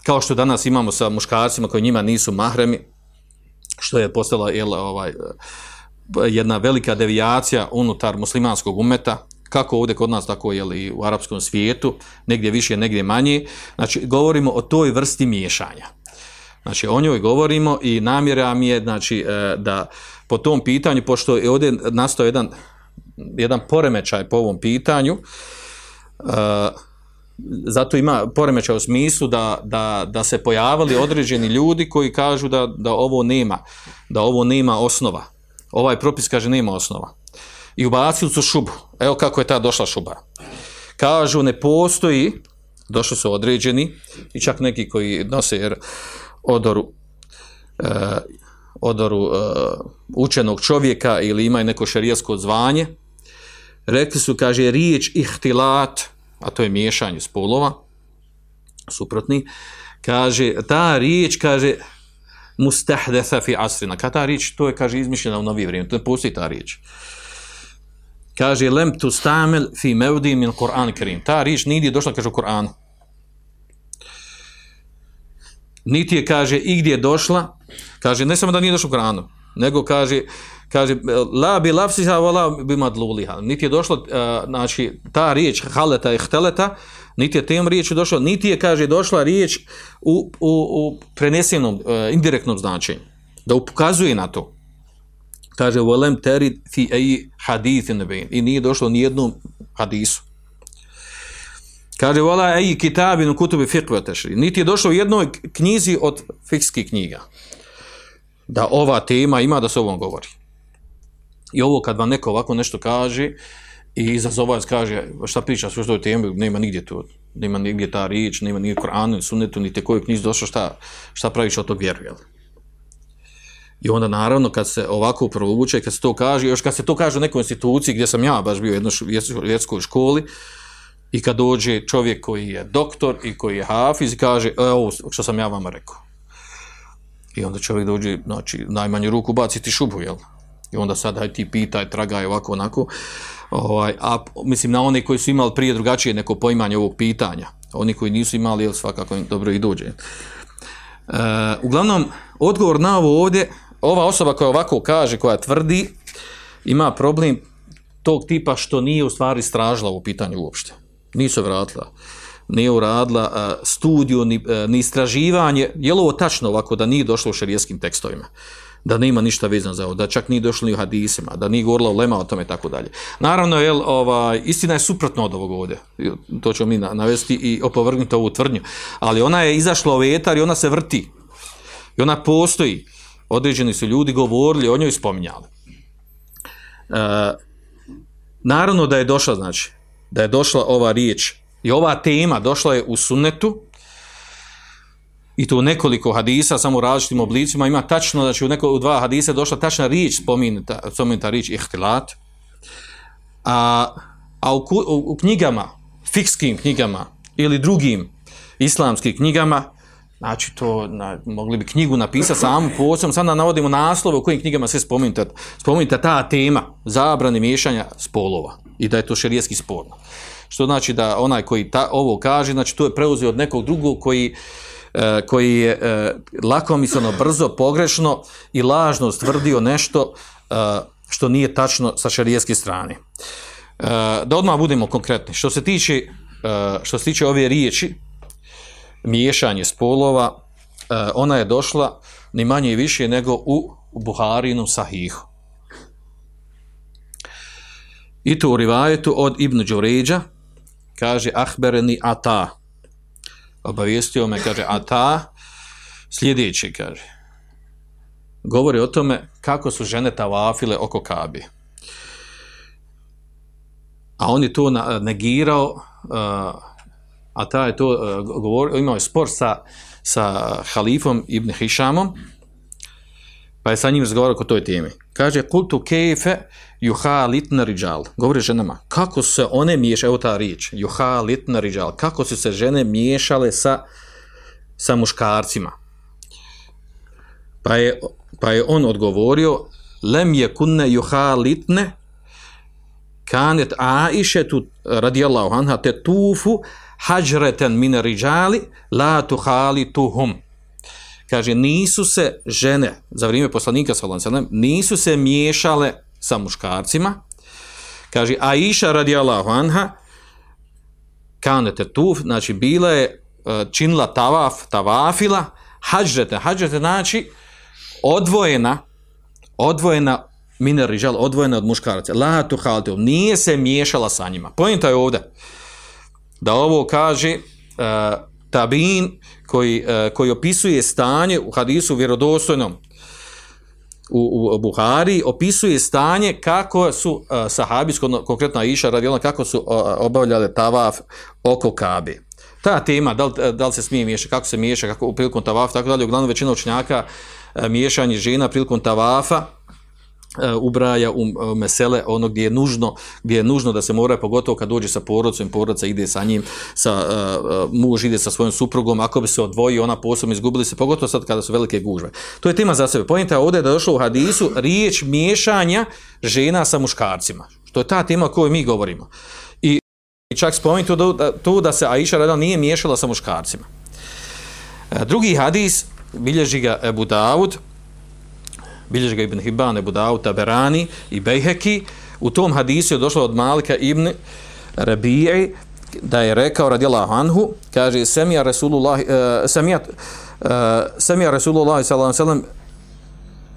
[SPEAKER 1] kao što danas imamo sa muškarcima koji njima nisu mahremi, što je postala jel, ovaj, jedna velika devijacija unutar muslimanskog umeta, kako ovdje kod nas, tako jel, i u arapskom svijetu, negdje više, negdje manje. Znači, govorimo o toj vrsti miješanja. Znači, o njoj govorimo i namjera mi je znači, da po tom pitanju, pošto je ovdje nastao jedan, jedan poremećaj po ovom pitanju, uh, zato ima poremećaj u smislu da, da, da se pojavili određeni ljudi koji kažu da, da ovo nema, da ovo nema osnova. Ovaj propis kaže nema osnova. I ubacili su šubu. Evo kako je ta došla šuba. Kažu ne postoji, došli su određeni, i čak neki koji nose odoru uh, odoru uh, učenog čovjeka ili imaju neko šarijasko zvanje, rekli su, kaže, riječ ihtilat, a to je miješanje spolova, suprotni, kaže, ta riječ, kaže, mustahdetha fi asrina. Kada ta riječ, to je, kaže, izmišljena u novi vrijeme, to ne postoji ta riječ. Kaže, lem tu stamel fi mevdi min Kur'an kerim. Ta riječ nidi došla, kaže, u Kur'anu. Niti je, kaže, igdje došla, Kaže, ne samo da nije došlo u Koranu, nego kaže, kaže, la bi lafsiha, la bi madluliha. Niti je došlo, uh, znači, ta riječ, haleta i hteleta, niti je tem riječi došlo, niti je, kaže, došla riječ u, u, u prenesenom, uh, indirektnom značenju. Da ukazuje na to. Kaže, volem terid fi eji hadithin. I nije došlo ni jednom hadisu. Kaže, vola eji kitabinu kutubi fiqve tešri. Niti je došlo u jednoj knjizi od fikskih knjiga da ova tema ima da se ovom govori. I ovo kad vam neko ovako nešto kaže i izazova kaže šta priča sve što je temi, nema nigdje to, nema nigdje ta riječ, nema nigdje Koranu, sunetu, niti koju knjiz došao, šta, šta praviš od tog vjeru, jel? I onda naravno kad se ovako provuče, kad se to kaže, još kad se to kaže u nekoj instituciji gdje sam ja baš bio u jednoj vjerskoj školi, i kad dođe čovjek koji je doktor i koji je hafiz i kaže, evo što sam ja vama rekao. I onda čovjek dođe, znači, najmanju ruku baci ti šubu, jel? I onda sad, haj ti pitaj, tragaj ovako, onako. Ovaj, a mislim, na one koji su imali prije drugačije neko poimanje ovog pitanja. Oni koji nisu imali, jel, svakako im dobro i dođe. E, uglavnom, odgovor na ovo ovdje, ova osoba koja ovako kaže, koja tvrdi, ima problem tog tipa što nije u stvari stražila u pitanju uopšte. Nisu vratila nije uradila uh, studiju ni, uh, ni istraživanje, je li ovo tačno ovako da nije došlo u šarijeskim tekstovima, da nema ništa vezano za ovo, da čak nije došlo ni u hadisima, da nije govorila o lema o tome i tako dalje. Naravno, jel, ovaj, istina je suprotno od ovog ovdje, to ćemo mi navesti i opovrgnuti ovu tvrdnju, ali ona je izašla u vetar i ona se vrti. I ona postoji. Određeni su ljudi govorili, o njoj spominjali. naravno da je došla, znači, da je došla ova riječ i ova tema došla je u sunnetu, i to u nekoliko hadisa, samo u različitim oblicima, ima tačno, znači u, neko, u dva hadisa došla tačna riječ, spomenuta, spomenuta riječ ihtilat, a, a u, u, u knjigama, fikskim knjigama ili drugim islamskim knjigama, znači to, na, mogli bi knjigu napisati samu posebno, sada navodimo naslove u kojim knjigama se spomenuta, spomenuta ta tema, zabrani miješanja spolova i da je to šerijetski sporno. Što znači da onaj koji ta, ovo kaže, znači to je preuzeo od nekog drugog koji, e, koji je e, lakomisleno, brzo, pogrešno i lažno stvrdio nešto e, što nije tačno sa šerijetske strane. E, da odmah budemo konkretni. Što se tiče, e, što se tiče ove riječi, miješanje spolova, e, ona je došla ni manje i više nego u, u Buharinom sahihu. I to u rivajetu od Ibn Đuređa, kaže Ahbereni Ata. Obavijestio me, kaže Ata, sljedeći, kaže. Govori o tome kako su žene tavafile oko Kabe. A on je to negirao, uh, a ta je to uh, govorio, imao je spor sa, sa halifom Ibn Hišamom, pa je sa njim razgovarao o toj temi. Kaže, kultu kejfe juha litna riđal. Govori ženama, kako se one miješale, evo ta riječ, juha litna riđal, kako su se žene miješale sa, sa muškarcima. Pa je, pa je on odgovorio, lem je kunne juha litne, kanet Aishetu radijallahu anha te tufu hađreten mine riđali la tuhali tuhum. Kaže, nisu se žene, za vrijeme poslanika nisu se miješale sa muškarcima. Kaže, Aisha radijallahu anha kanete tuf, znači bila je e, činila tavaf, tavafila, hađrete, hađrete znači odvojena, odvojena miner rižal, odvojena od muškaraca. La tu haltu, nije se miješala sa njima. Pojenta je ovdje da ovo kaže uh, tabin koji, uh, koji opisuje stanje u hadisu vjerodostojnom u, u Buhari, opisuje stanje kako su uh, sahabi, konkretno Aisha radijalna, kako su uh, obavljale tavaf oko Kabe. Ta tema, da li, da li se smije miješati, kako se miješa, kako u prilikom tavafa, tako dalje, uglavnom većina učenjaka uh, miješanje žena prilikom tavafa ubraja u uh, mesele ono gdje je nužno gdje je nužno da se mora pogotovo kad dođe sa porodcem porodca ide sa njim sa uh, muž ide sa svojom suprugom ako bi se odvojio ona posebno izgubili se pogotovo sad kada su velike gužve. To je tema za sebe. Pojenta ovdje da je došlo u hadisu riječ miješanja žena sa muškarcima. Što je ta tema o kojoj mi govorimo. I čak spomenuti to da, to da se Aisha radila nije miješala sa muškarcima. Drugi hadis bilježi ga Ebu Davud bilježi ga Ibn Hibban, Ebu Dawud, Taberani i Bejheki. U tom hadisu je došlo od Malika Ibn Rabije da je rekao radijallahu anhu, kaže Semija Rasulullah, uh, Semija, uh, Semija Rasulullah sallallahu alaihi sallam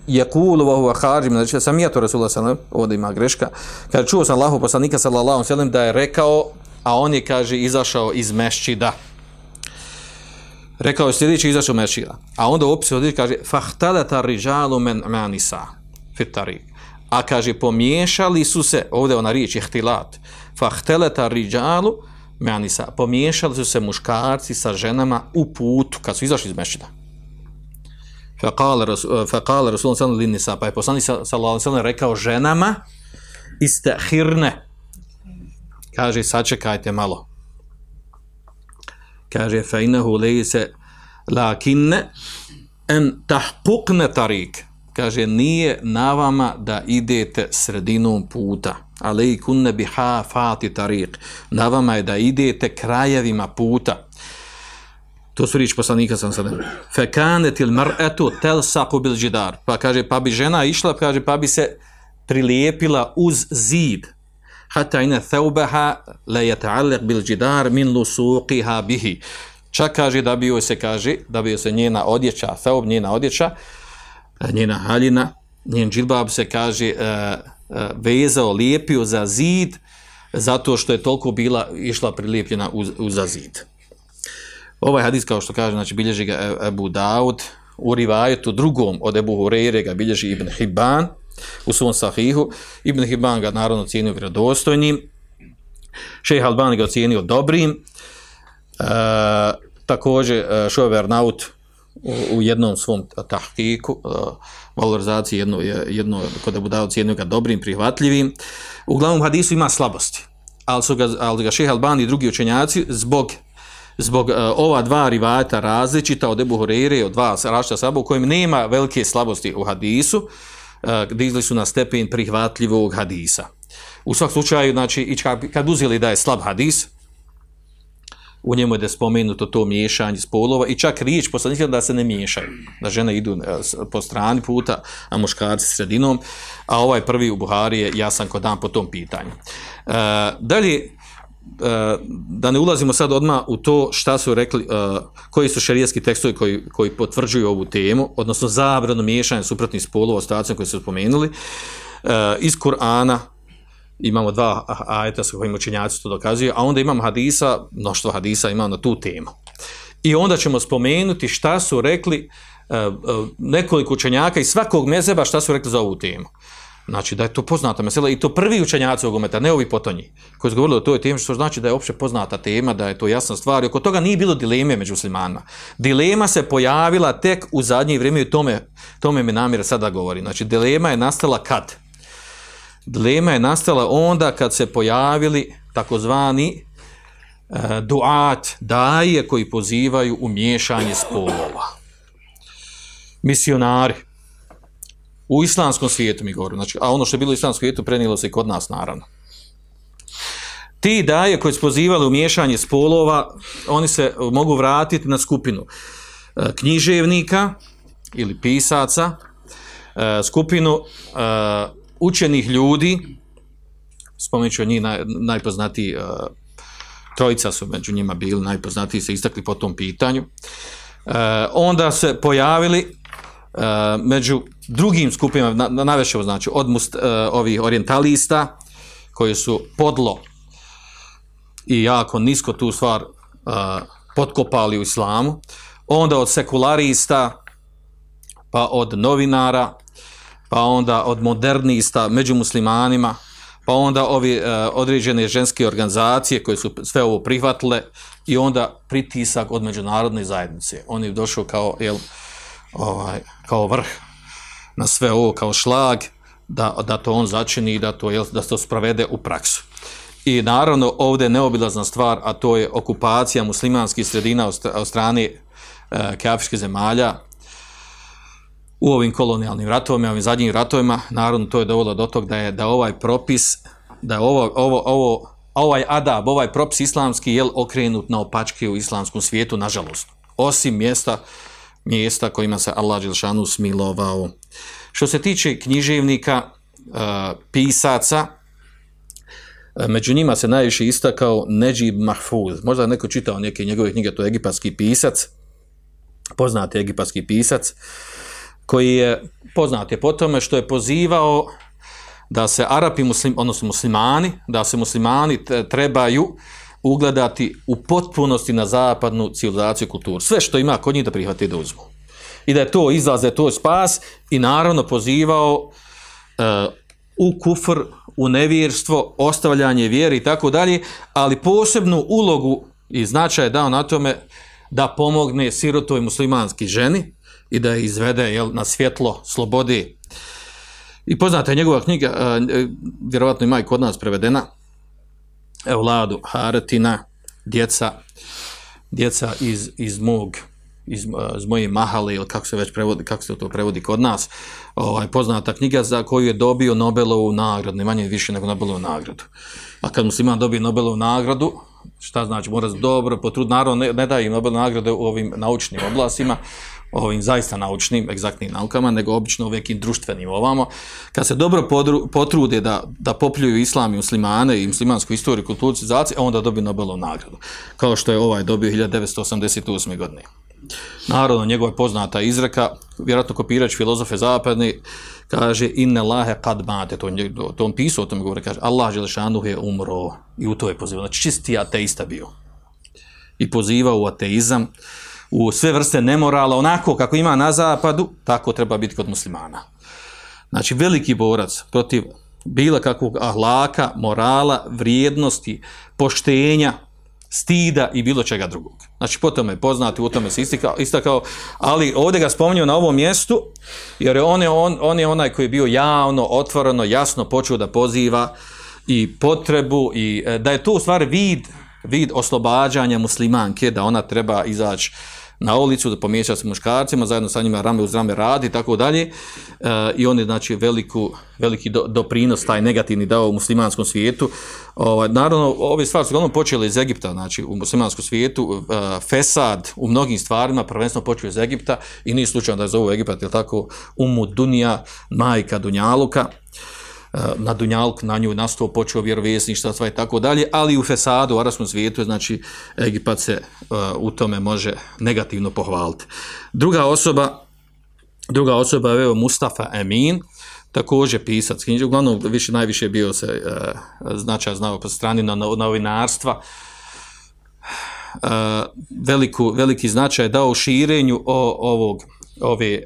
[SPEAKER 1] je wa huwa kharim, znači Semija to Rasulullah sallallahu ovdje ima greška, kaže čuo sam Allahu poslanika sallallahu alaihi sallam da je rekao, a on je, kaže, izašao iz mešćida. Rekao je sljedeći izašao mešira. A onda u opisu ovdje kaže fahtalata rijalu men manisa fitari. A kaže pomiješali su se, ovdje ona riječ ihtilat. Fahtalata rijalu manisa. Pomiješali su se muškarci sa ženama u putu kad su izašli iz mešida. Rasulullah sallallahu alejhi ve pa je poslanik sallallahu alejhi ve rekao ženama istahirne. Kaže sačekajte malo kaže fa inahu laysa lakinne en tahquqna tarik kaže nije na vama da idete sredinom puta. Ali kunne biha fati tarik na vama je da idete krajevima puta. To su riječi poslanika sam sada. Fa kanat al mar'atu talsaqu bil jidar. Pa kaže pa bi žena išla kaže pa bi se prilijepila uz zid hatta ina thawbaha la yata'allaq bil jidar min lusuqiha bihi. Čak kaže da bi joj se kaže da bi joj se njena odjeća thawb njena odjeća njena haljina njen džilbab se kaže uh, uh, vezao lijepio za zid zato što je toliko bila išla prilijepljena uz za zid. Ovaj hadis kao što kaže znači bilježi ga Abu Daud u rivajetu drugom od Ebu Hureyre ga bilježi Ibn Hibban u svom sahihu. Ibn Hibban ga naravno cijenio vjerodostojnim. Šejh Albani ga ocijenio dobrim. E, također e, Šove Arnaut u, u jednom svom tahkiku, e, valorizaciji jedno, jedno kod Abu Dawud cijenio ga dobrim, prihvatljivim. Uglavnom hadisu ima slabosti, ali, su ga, ali ga Šejh Albani i drugi učenjaci zbog zbog uh, ova dva rivata različita od Ebu Hureyre, od dva rašta saba u kojem nema velike slabosti u hadisu, uh, dizli su na stepen prihvatljivog hadisa. U svakom slučaju, znači, kad, kad uzeli da je slab hadis, u njemu je da je spomenuto to miješanje spolova i čak riječ poslanika da se ne miješaju, da žene idu po strani puta, a muškarci sredinom, a ovaj prvi u Buhari je jasan kod dan po tom pitanju. Uh, dalje, E, da ne ulazimo sad odmah u to šta su rekli, uh, koji su šerijetski tekstovi koji, koji potvrđuju ovu temu, odnosno zabrano miješanje suprotnih spolova, situacijom koje su spomenuli. Uh, iz Kur'ana imamo dva ajeta sa kojim učenjaci to dokazuju, a onda imamo hadisa, mnoštvo hadisa imamo na tu temu. I onda ćemo spomenuti šta su rekli nekoliko učenjaka iz svakog mezeba šta su rekli za ovu temu. Znači da je to poznata mesela i to prvi učenjaci ovog meta, ne ovi potonji, koji su govorili o toj temi, što znači da je opće poznata tema, da je to jasna stvar. I oko toga nije bilo dileme među muslimanima. Dilema se pojavila tek u zadnje vrijeme i tome, tome mi namjera sada govori. Znači dilema je nastala kad? Dilema je nastala onda kad se pojavili takozvani e, duat, daje koji pozivaju u miješanje spolova. Misionari. U islamskom svijetu mi govorim, znači, a ono što je bilo u islamskom svijetu prenijelo se i kod nas, naravno. Ti daje koji su pozivali u miješanje spolova, oni se mogu vratiti na skupinu e, književnika ili pisaca, e, skupinu e, učenih ljudi, spomenut ću njih naj, najpoznatiji, trojica su među njima bili, najpoznatiji se istakli po tom pitanju, onda se pojavili među drugim skupinama, na, znači, od must, uh, ovih orientalista, koji su podlo i jako nisko tu stvar uh, potkopali u islamu, onda od sekularista, pa od novinara, pa onda od modernista među muslimanima, pa onda ovi uh, određene ženske organizacije koje su sve ovo prihvatile i onda pritisak od međunarodne zajednice. On je došao kao, jel, ovaj, kao vrh na sve ovo kao šlag, da, da to on začini i da to, da to sprovede u praksu. I naravno ovdje je neobilazna stvar, a to je okupacija muslimanskih sredina od strane e, kafirskih zemalja u ovim kolonijalnim ratovima, ovim zadnjim ratovima, naravno to je dovoljno do tog da je da ovaj propis, da je ovo, ovo, ovo, ovaj adab, ovaj propis islamski je okrenut na opačke u islamskom svijetu, nažalost. Osim mjesta, mjesta kojima se Allah Đelšanu smilovao. Što se tiče književnika, uh, pisaca, uh, među njima se najviše istakao Neđib Mahfuz. Možda je neko čitao neke njegove knjige, to je egipatski pisac, poznati egipatski pisac, koji je poznat je po tome što je pozivao da se Arapi, muslim, odnosno muslimani, da se muslimani trebaju ugledati u potpunosti na zapadnu civilizaciju kulturu. Sve što ima kod njih da prihvati da uzmu. I da je to izlaze, to je spas i naravno pozivao uh, u kufr, u nevjerstvo, ostavljanje vjere i tako dalje, ali posebnu ulogu i značaj dao na tome da pomogne sirotoj muslimanski ženi i da je izvede jel, na svjetlo slobode. I poznata je njegova knjiga, uh, vjerovatno ima i kod nas prevedena, evladu Haratina, djeca, djeca iz, iz mog iz, iz moje mahale ili kako se već prevodi, kako se to prevodi kod nas, ovaj, poznata knjiga za koju je dobio Nobelovu nagradu, ne manje više nego Nobelovu nagradu. A kad musliman dobije Nobelovu nagradu, šta znači, mora dobro potrud, naravno ne, ne daje im Nobelovu nagradu u ovim naučnim oblastima, ovim zaista naučnim, egzaktnim naukama, nego obično u nekim društvenim ovamo. Kad se dobro podru, potrude da, da popljuju islam i muslimane i muslimansku istoriju kulturu civilizacije, onda dobije Nobelovu nagradu. Kao što je ovaj dobio 1988. godine. Naravno, njegova poznata izreka, vjerojatno kopirač filozofe zapadni, kaže inne lahe kad mate, to, to on pisao o tome govore, kaže Allah Želešanu je umro i u to je pozivao. Znači, čisti ateista bio. I pozivao u ateizam, u sve vrste nemorala, onako kako ima na zapadu, tako treba biti kod muslimana. znači veliki borac protiv bila kakvog ahlaka, morala, vrijednosti, poštenja, stida i bilo čega drugog. Znači, po tome je poznati, u tome se istakao, istakao ali ovdje ga spominju na ovom mjestu, jer on je, on, on je onaj koji je bio javno, otvoreno, jasno počeo da poziva i potrebu i e, da je to u stvari vid, vid oslobađanja muslimanke, da ona treba izaći na ulicu, da pomiješa se muškarcima, zajedno sa njima rame uz rame radi i tako dalje. E, I on je znači veliku, veliki do, doprinos taj negativni dao u muslimanskom svijetu. Ovaj, naravno, ove stvari su uglavnom počele iz Egipta, znači u muslimanskom svijetu. E, fesad u mnogim stvarima prvenstveno počeo iz Egipta i nije slučajno da je zovu Egipat, je tako, umu Dunija, majka Dunjaluka na Dunjalk, na nju nastao počeo vjerovjesništva, sva i tako dalje, ali u Fesadu, u arabskom svijetu, znači Egipat se uh, u tome može negativno pohvaliti. Druga osoba, druga osoba je Mustafa Emin, također pisac uglavnom više, najviše bio se uh, značaj znao po strani na novinarstva, uh, veliku, veliki značaj dao širenju o, ovog, ove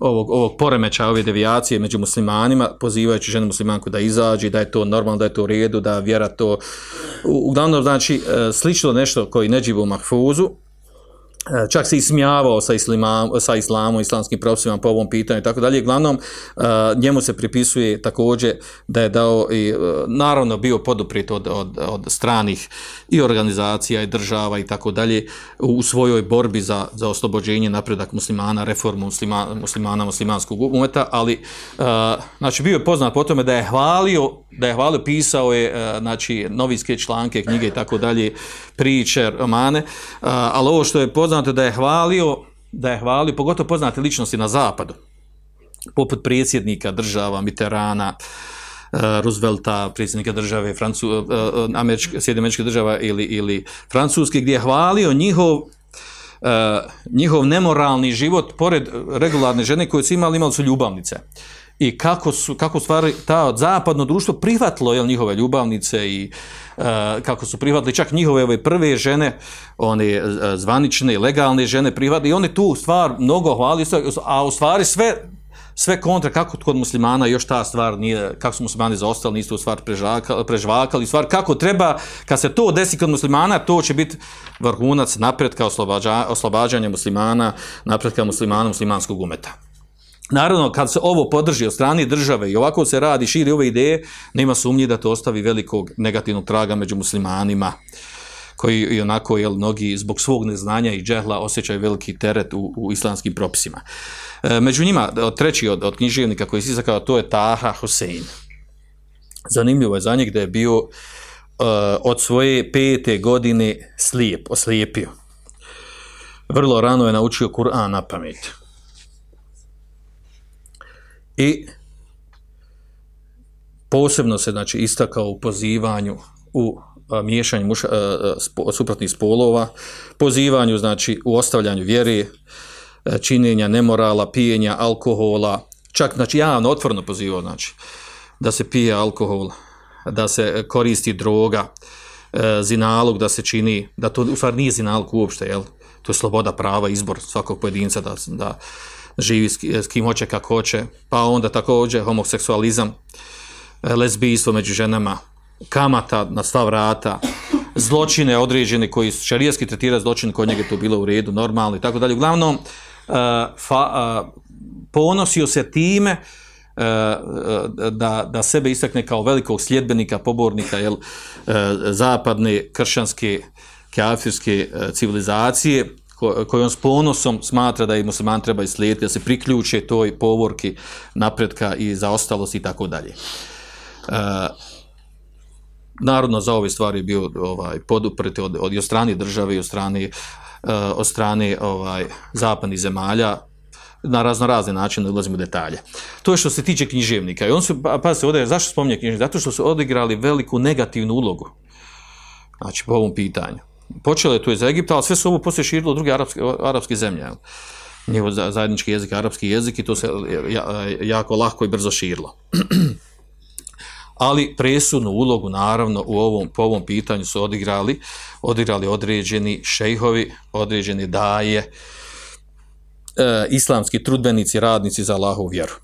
[SPEAKER 1] ovog, ovog poremeća, ove devijacije među muslimanima, pozivajući ženu muslimanku da izađe, da je to normalno, da je to u redu, da vjera to... Uglavnom, znači, e, slično nešto koji neđivu u mahfuzu, čak se ismijavao sa, islamom, sa islamom, islamskim profesorima po ovom pitanju i tako dalje. Glavnom, e, njemu se pripisuje također da je dao i e, naravno bio poduprit od, od, od stranih i organizacija i država i tako dalje u svojoj borbi za, za oslobođenje, napredak muslimana, reformu muslima, muslimana, muslimanskog umeta, ali znači bio je poznat po tome da je hvalio, da je hvalio, pisao je znači novinske članke, knjige i tako dalje, priče, romane, ali ovo što je poznat poznato da je hvalio, da je hvalio, pogotovo poznate ličnosti na zapadu, poput predsjednika država, Mitterana, uh, Roosevelta, predsjednika države, Francu, uh, američke, američke država ili, ili Francuske, gdje je hvalio njihov njihov nemoralni život pored regularne žene koje su imali, imali su ljubavnice. I kako su, kako stvari ta zapadno društvo prihvatilo jel, njihove ljubavnice i Eh, kako su prihvatili čak njihove ove prve žene, one eh, zvanične, legalne žene prihvatili i oni tu stvar mnogo hvali, a u stvari sve sve kontra, kako kod muslimana još ta stvar nije, kako su muslimani zaostali, nisu stvar prežakali, prežvakali, stvar kako treba, kad se to desi kod muslimana, to će biti vrhunac napretka oslobađa, oslobađanja muslimana, napretka muslimana, muslimanskog umeta. Naravno, kad se ovo podrži od strane države i ovako se radi, širi ove ideje, nema sumnje da to ostavi velikog negativnog traga među muslimanima, koji i onako, jel, mnogi zbog svog neznanja i džehla osjećaju veliki teret u, u islamskim propisima. E, među njima, treći od, od književnika koji se izakao, to je Taha Hosein. Zanimljivo je za njeg da je bio uh, od svoje pete godine slijep, oslijepio. Vrlo rano je naučio Kur'an na pamet. I posebno se znači istakao u pozivanju u miješanju muša, spo, suprotnih spolova, pozivanju znači u ostavljanju vjere, a, činjenja nemorala, pijenja alkohola, čak znači javno otvorno pozivao znači da se pije alkohol, da se koristi droga, a, zinalog da se čini, da to u stvari nije zinalog uopšte, jel? To je sloboda prava, izbor svakog pojedinca da, da živi s kim hoće kako hoće, pa onda također homoseksualizam, e, lesbijstvo među ženama, kamata na sva vrata, zločine određene koji su šarijeski tretirati zločine koji njega to bilo u redu, normalno i tako dalje. Uglavnom, uh, fa, uh, ponosio se time da, da sebe istakne kao velikog sljedbenika, pobornika jel, zapadne kršćanske kafirske civilizacije, koji on s ponosom smatra da i musliman treba islijediti, da se priključe toj povorki napretka i za ostalost i tako dalje. E, narodno za ove stvari je bio ovaj, podupreti od, od, od strane države i od strane, uh, od strane ovaj, zapadnih zemalja, na razno razne načine ulazimo u detalje. To je što se tiče književnika. I on su, pa se ovdje, zašto spominje književnika? Zato što su odigrali veliku negativnu ulogu. Znači, po ovom pitanju počelo je to iz Egipta, ali sve su ovo poslije širilo u druge arapske, arapske zemlje. Njihov zajednički jezik, arapski jezik i to se jako lahko i brzo širilo. [clears throat] ali presudnu ulogu, naravno, u ovom, po ovom pitanju su odigrali, odigrali određeni šejhovi, određeni daje, e, islamski trudbenici, radnici za Allahu vjeru.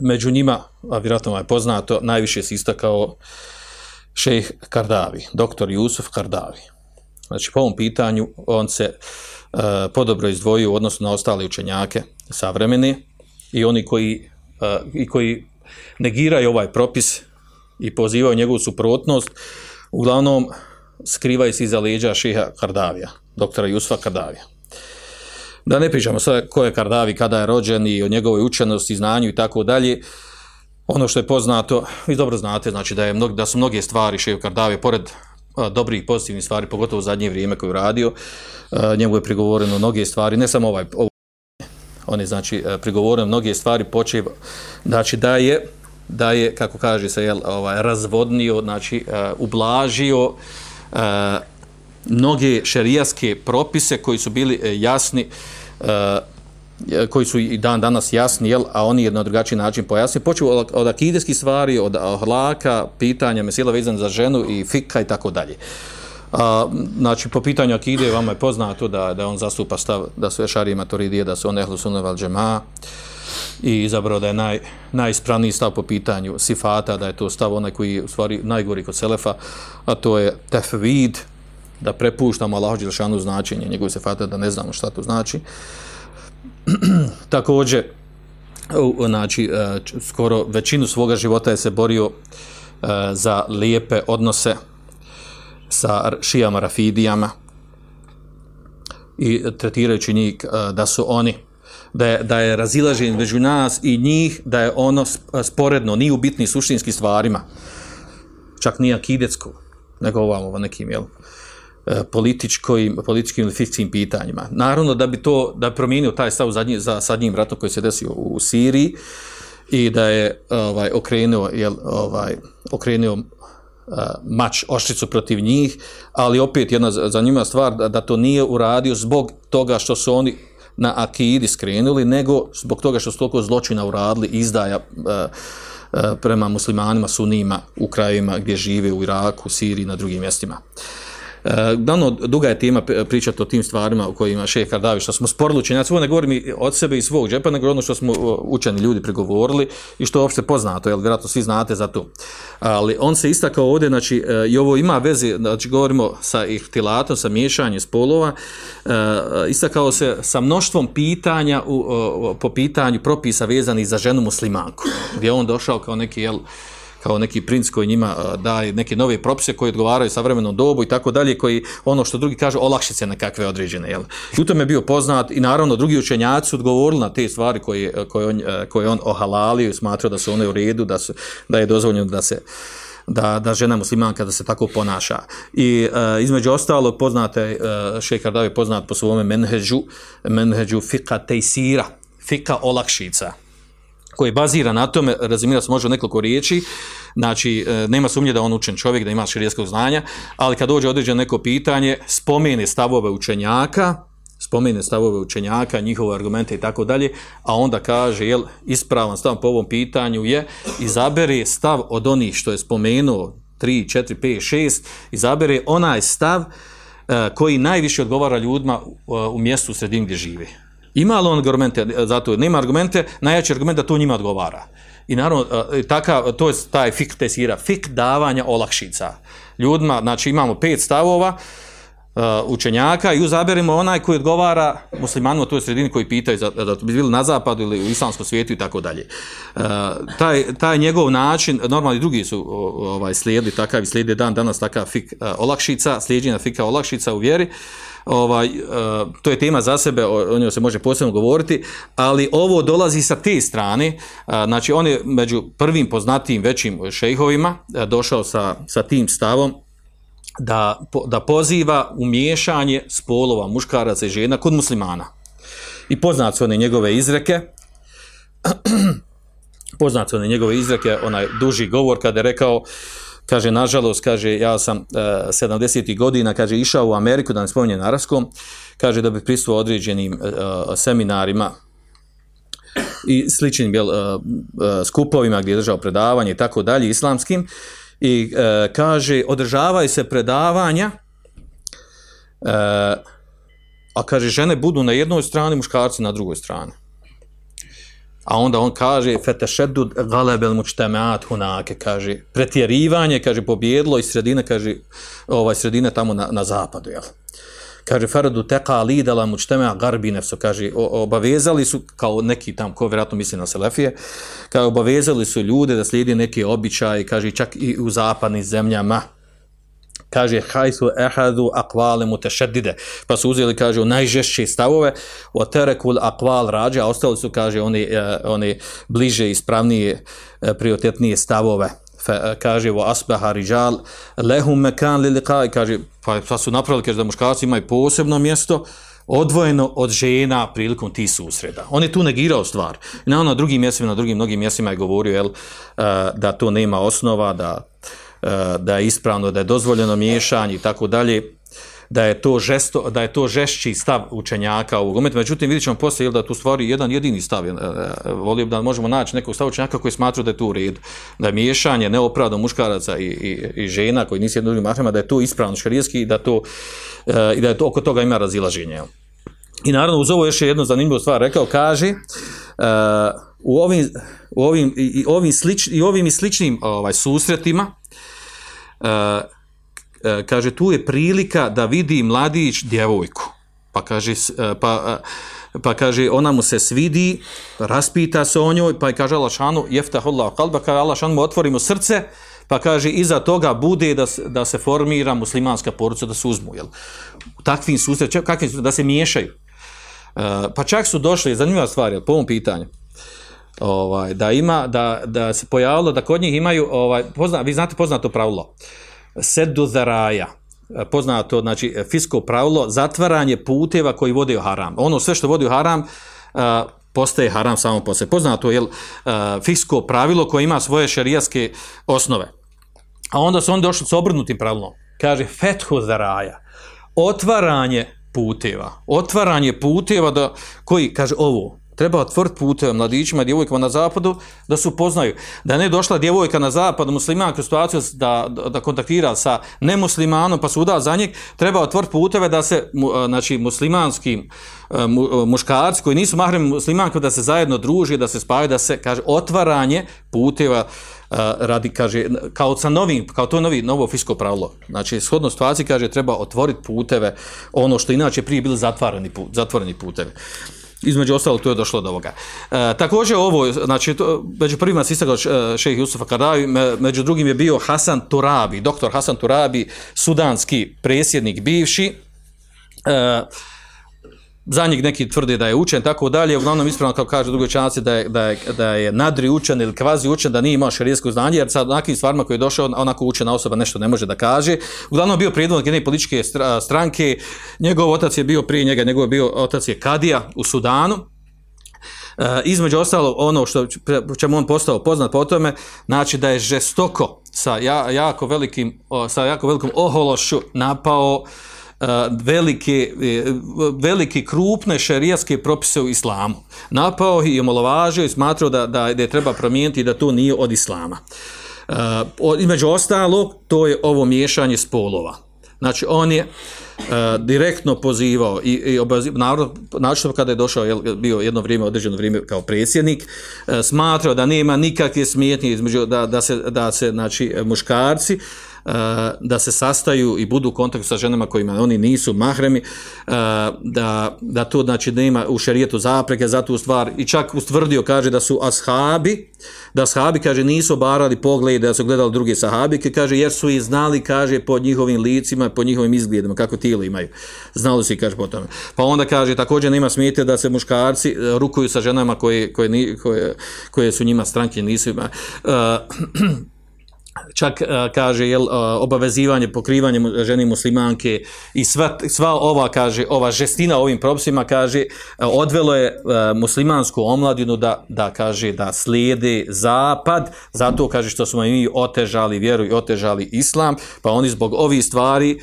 [SPEAKER 1] Među njima, a vjerojatno vam je poznato, najviše se istakao šejh Kardavi, doktor Jusuf Kardavi. Znači, po ovom pitanju on se uh, podobro izdvojio u odnosu na ostale učenjake savremene i oni koji, uh, i koji negiraju ovaj propis i pozivaju njegovu suprotnost, uglavnom skrivaju se iza leđa šeha Kardavija, doktora Jusufa Kardavija. Da ne pričamo sve ko je Kardavi, kada je rođen i o njegovoj učenosti, znanju i tako dalje, ono što je poznato, vi dobro znate, znači da, je mnog, da su mnoge stvari šeha Kardavija, pored dobrih pozitivnih stvari, pogotovo u zadnje vrijeme koje je radio, njemu je prigovoreno mnoge stvari, ne samo ovaj, ovaj on je znači prigovoreno mnoge stvari počev, znači da je da je, kako kaže se, jel, ovaj, razvodnio, znači uh, ublažio uh, mnoge šerijaske propise koji su bili jasni, koji su i dan danas jasni, jel, a oni je na drugačiji način pojasni. Počeo od, od akideskih stvari, od hlaka, pitanja, mesela vezan za ženu i fika i tako dalje. A, znači, po pitanju akide, vama je poznato da, da on zastupa stav da su ešari maturidije, da su on ehlu sunaval džema, i izabrao da je naj, najispravniji stav po pitanju sifata, da je to stav onaj koji je u stvari najgori kod Selefa, a to je tefvid, da prepuštamo Allahu Đelšanu značenje njegove sifata, da ne znamo šta to znači. [clears throat] Također, znači, e, skoro većinu svoga života je se borio e, za lijepe odnose sa šijama rafidijama i tretirajući njih e, da su oni da je, da je razilažen među nas i njih, da je ono sporedno, nije u bitnim suštinskim stvarima, čak nije akidecko, nego ovamo nekim, jel, e, političkim, političkim ili fikskim pitanjima. Naravno, da bi to, da promijenio taj stav zadnji, za sadnjim ratom koji se desio u Siriji i da je ovaj, okrenuo, jel, ovaj, okrenuo uh, mač oštricu protiv njih, ali opet jedna zanimljiva stvar da, to nije uradio zbog toga što su oni na akidi skrenuli, nego zbog toga što su toliko zločina uradili izdaja e, e, prema muslimanima, sunima u krajevima gdje žive u Iraku, Siriji na drugim mjestima. E, Dano, duga je tema pričati o tim stvarima u kojima šehe Kardavi, što smo sporili učenjaci, ovo ne govorim od sebe i svog džepa, nego ono što smo učeni ljudi pregovorili i što je uopšte poznato, jer vjerojatno svi znate za to. Ali on se istakao ovdje, znači, e, i ovo ima veze, znači govorimo sa ihtilatom, sa miješanjem spolova, e, istakao se sa mnoštvom pitanja u, po pitanju propisa vezanih za ženu muslimanku, gdje on došao kao neki, jel, kao neki princ koji njima daje neke nove propise koji odgovaraju savremenom dobu i tako dalje, koji ono što drugi kažu olakšice nekakve određene. Jel? I u tome je bio poznat i naravno drugi učenjaci su odgovorili na te stvari koje, koje, on, koje on ohalalio i smatrao da su one u redu, da, su, da je dozvoljeno da se da, da žena muslimanka da se tako ponaša. I uh, između ostalo poznate, uh, Šekar Davi poznat po svome menheđu, menheđu fika tejsira, fika olakšica koji bazira na tome, razumira se može nekoliko riječi, znači e, nema sumnje da on učen čovjek, da ima širijetskog znanja, ali kad dođe određeno neko pitanje, spomene stavove učenjaka, spomene stavove učenjaka, njihove argumente i tako dalje, a onda kaže, jel, ispravan stav po ovom pitanju je, izabere stav od onih što je spomenuo, 3, 4, 5, 6, izabere onaj stav uh, koji najviše odgovara ljudima uh, u mjestu u sredini gdje žive. Ima li on argumente, zato nema argumente, najjači argument da to njima odgovara. I naravno, taka, to je taj fik tesira, fik davanja olakšica. Ljudima, znači imamo pet stavova, učenjaka i uzaberimo onaj koji odgovara muslimanima u toj sredini koji pitaju za, da bi bili na zapadu ili u islamskom svijetu i tako dalje. Taj, taj njegov način, normalni drugi su ovaj, slijedili takav i slijede dan danas takav fik olakšica, slijedjenja fika olakšica u vjeri, ovaj, uh, to je tema za sebe, o, njoj se može posebno govoriti, ali ovo dolazi sa te strane, uh, znači on je među prvim poznatijim većim šejhovima uh, došao sa, sa tim stavom da, da poziva umiješanje spolova muškaraca i žena kod muslimana. I poznat su one njegove izreke, [clears throat] poznat su one njegove izreke, onaj duži govor kada je rekao kaže, nažalost, kaže, ja sam uh, e, 70. godina, kaže, išao u Ameriku, da ne spominjem na kaže, da bi pristuo određenim uh, seminarima i sličnim jel, uh, skupovima gdje je držao predavanje i tako dalje, islamskim, i kaže, održavaju se predavanja, a kaže, žene budu na jednoj strani, muškarci na drugoj strani. A onda on kaže fetešedud galebel mučtemeat hunake, kaže pretjerivanje, kaže pobjedlo i sredine, kaže ovaj sredine tamo na, na zapadu, jel? Kaže Faradu teka lidala mučtemea garbine su, kaže obavezali su kao neki tam ko vjerojatno misli na selefije, kao obavezali su ljude da slijedi neke običaje, kaže čak i u zapadnim zemljama, kaže hajsu ehadu akvale mutešedide, pa su uzeli, kaže, najžešće stavove, o terekul akval rađa, a ostali su, kaže, oni, eh, oni bliže, ispravnije, eh, prioritetnije stavove. Eh, kaže, o asbaha riđal, lehum mekan li liqaj, kaže, pa, pa su napravili, kaže, da muškarci imaju posebno mjesto, odvojeno od žena prilikom tih susreda. On je tu negirao stvar. Na, na drugim mjestima, na drugim mnogim mjestima je govorio jel, da to nema osnova, da, da je ispravno, da je dozvoljeno miješanje i tako dalje da je to žesto, da je to žešći stav učenjaka ovog momenta. Međutim, vidjet ćemo poslije da tu stvari jedan jedini stav. jel, eh, Volio bi da možemo naći nekog stav učenjaka koji smatra da je to u redu. Da je miješanje neopravdano muškaraca i, i, i žena koji nisu jedno drugim da je to ispravno šarijetski i da to i da je to oko toga ima razilaženje. I naravno uz ovo još je jednu zanimljivu stvar rekao, kaže u ovim, u ovim, i, ovim, slič, i ovim i sličnim ovaj, susretima kaže tu je prilika da vidi mladić djevojku. Pa kaže, uh, pa, pa kaže ona mu se svidi raspita se o njoj pa kaže Allah šanu jeftahullahu kalba kaže Allah šanu mu otvori mu srce pa kaže iza toga bude da, da se formira muslimanska porodica da se uzmu jel? u takvim susretima kakvim da se miješaju. Pa čak su došli, zanimljiva stvar je po ovom pitanju, ovaj, da ima, da, da se pojavilo da kod njih imaju, ovaj, pozna, vi znate poznato pravilo, sedu zaraja, poznato, znači, fisko pravilo, zatvaranje puteva koji vode u haram. Ono sve što vodi u haram, uh, postaje haram samo po sebi. Poznato je fisko pravilo koje ima svoje šerijatske osnove. A onda su oni došli s obrnutim pravilom. Kaže, fethu zaraja, otvaranje puteva, otvaranje puteva da, koji, kaže ovo, treba otvoriti puteve mladićima i djevojkama na zapadu da su poznaju. Da ne došla djevojka na zapadu, muslimanka u situaciju da, da, kontaktira sa nemuslimanom pa se uda za njeg, treba otvoriti puteve da se a, znači, muslimanskim a, mu, a, muškarci koji nisu mahrem muslimanka da se zajedno druži, da se spavaju, da se, kaže, otvaranje puteva radi, kaže, kao sa novim, kao to novi, novo fisko pravilo. Znači, shodno situaciji, kaže, treba otvoriti puteve, ono što inače prije bili zatvoreni, put, zatvoreni putevi. Između ostalo, to je došlo do ovoga. E, također ovo, znači, to, među prvima se istagao šejh Jusufa Kadavi, me, među drugim je bio Hasan Turabi, doktor Hasan Turabi, sudanski presjednik bivši, e, za njeg neki tvrde da je učen, tako dalje, uglavnom ispravno kao kaže drugi učenjaci da je, da, je, da je nadri učen ili kvazi učen, da nije imao šarijesko znanje, jer sa onakim stvarima koji je došao, onako učena osoba nešto ne može da kaže. Uglavnom bio prijedvodnik jedne političke stra- stranke, njegov otac je bio prije njega, njegov je bio otac je Kadija u Sudanu, E, između ostalo ono što čemu on postao poznat po tome, znači da je žestoko sa ja, jako velikim sa jako velikom ohološću napao velike, e, velike krupne šerijatske propise u islamu. Napao ih i omalovažio i smatrao da, da, da je treba promijeniti da to nije od islama. Uh, između ostalog, to je ovo miješanje spolova. Znači, on je uh, direktno pozivao i, i znači kada je došao, je bio jedno vrijeme, određeno vrijeme kao predsjednik, uh, smatrao da nema nikakve smijetnje između, da, da se, da se znači, muškarci, da se sastaju i budu u kontaktu sa ženama kojima oni nisu mahremi, uh, da, da to znači nema u šerijetu zapreke za tu stvar i čak ustvrdio, kaže da su ashabi, da ashabi, kaže, nisu obarali pogled, da su gledali druge sahabike, kaže, jer su i znali, kaže, po njihovim licima, po njihovim izgledima, kako tijelo imaju. Znali su i, kaže, po tome. Pa onda, kaže, također nema smijete da se muškarci e, rukuju sa ženama koje, koje, koje, koje su njima stranke, nisu ima. Uh, čak uh, kaže jel uh, obavezivanje pokrivanje mu- ženi muslimanke i sva sva ova kaže ova žestina ovim propisima kaže uh, odvelo je muslimansku omladinu da da kaže da slijede zapad. Zato kaže što smo mi otežali vjeru i otežali islam pa oni zbog ovih stvari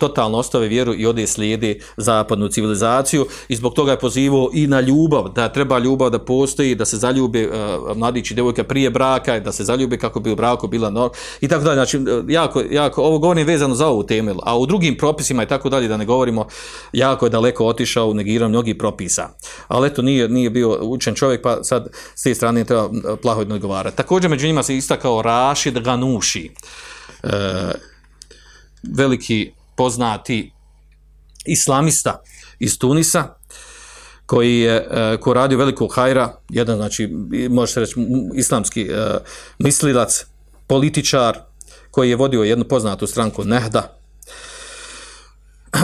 [SPEAKER 1] totalno ostave vjeru i ode slijedi zapadnu civilizaciju i zbog toga je pozivao i na ljubav, da treba ljubav da postoji, da se zaljube uh, mladić i devojka prije braka, da se zaljube kako bi u braku bila nor i tako dalje. Znači, jako, jako, ovo govorim vezano za ovu temu, a u drugim propisima i tako dalje, da ne govorimo, jako je daleko otišao u negiranju mnogih propisa. Ali eto, nije, nije bio učen čovjek, pa sad s te strane treba plaho odgovarati. Također među njima se istakao Rašid Ganuši. Uh, veliki poznati islamista iz Tunisa, koji je e, ko radio velikog hajra, jedan znači može se reći islamski uh, mislilac, političar koji je vodio jednu poznatu stranku Nehda. [clears throat]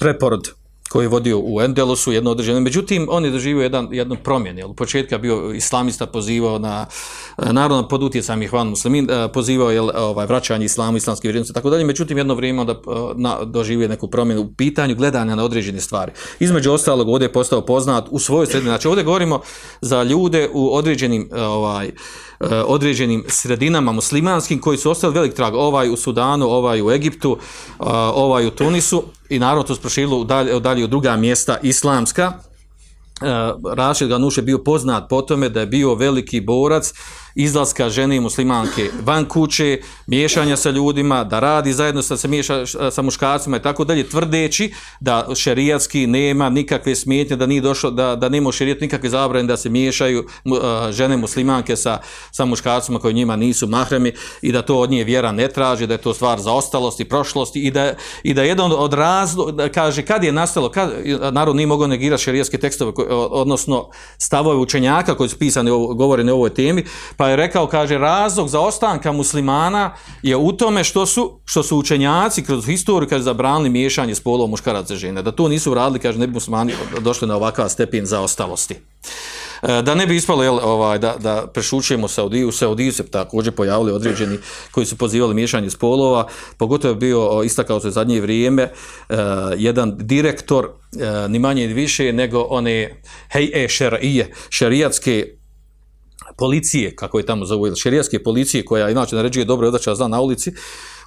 [SPEAKER 1] Preporod koji je vodio u Endelosu, jedno određeno. Međutim, on je doživio jedan, jednu promjenu. U početka bio islamista, pozivao na, naravno, pod utjecajem Ihvan Muslimin, e, pozivao je ovaj, vraćanje islamu, islamske vrijednosti, tako dalje. Međutim, jedno vrijeme onda e, na, doživio neku promjenu u pitanju gledanja na određene stvari. Između ostalog, ovdje je postao poznat u svojoj sredini. Znači, ovdje govorimo za ljude u određenim e, ovaj, određenim sredinama muslimanskim koji su ostali velik trag. Ovaj u Sudanu, ovaj u Egiptu, ovaj u Tunisu i naravno to sprošilo dalje, dalje u druga mjesta islamska. Rašid Ganuš je bio poznat po tome da je bio veliki borac izlaska žene i muslimanke van kuće, miješanja sa ljudima, da radi zajedno sa, se miješa sa muškarcima i tako dalje, tvrdeći da šerijatski nema nikakve smetnje, da nije došlo, da, da nema šerijat nikakve zabrane da se miješaju uh, žene muslimanke sa, sa muškarcima koji njima nisu mahremi i da to od nje vjera ne traži, da je to stvar za ostalosti, prošlosti i da, i da jedan od razloga, kaže, kad je nastalo, kad, narod nije mogao negirati šerijatske tekstove, odnosno stavove učenjaka koji su pisani, govoreni o ovoj temi, pa je rekao, kaže, razlog za ostanka muslimana je u tome što su, što su učenjaci kroz historiju, kaže, zabranili miješanje spolova muškaraca žene. Da to nisu radili, kaže, ne bi muslimani došli na ovakav stepen zaostalosti. E, da ne bi ispalo jel, ovaj, da, da prešućujemo Saudiju, u Saudiju se također pojavili određeni koji su pozivali miješanje spolova, pogotovo je bio istakao se zadnje vrijeme uh, jedan direktor, uh, ni manje ni više nego one hej e šerije, šerijatske policije, kako je tamo zovu, šerijatske policije, koja inače naređuje dobro odača zna na ulici,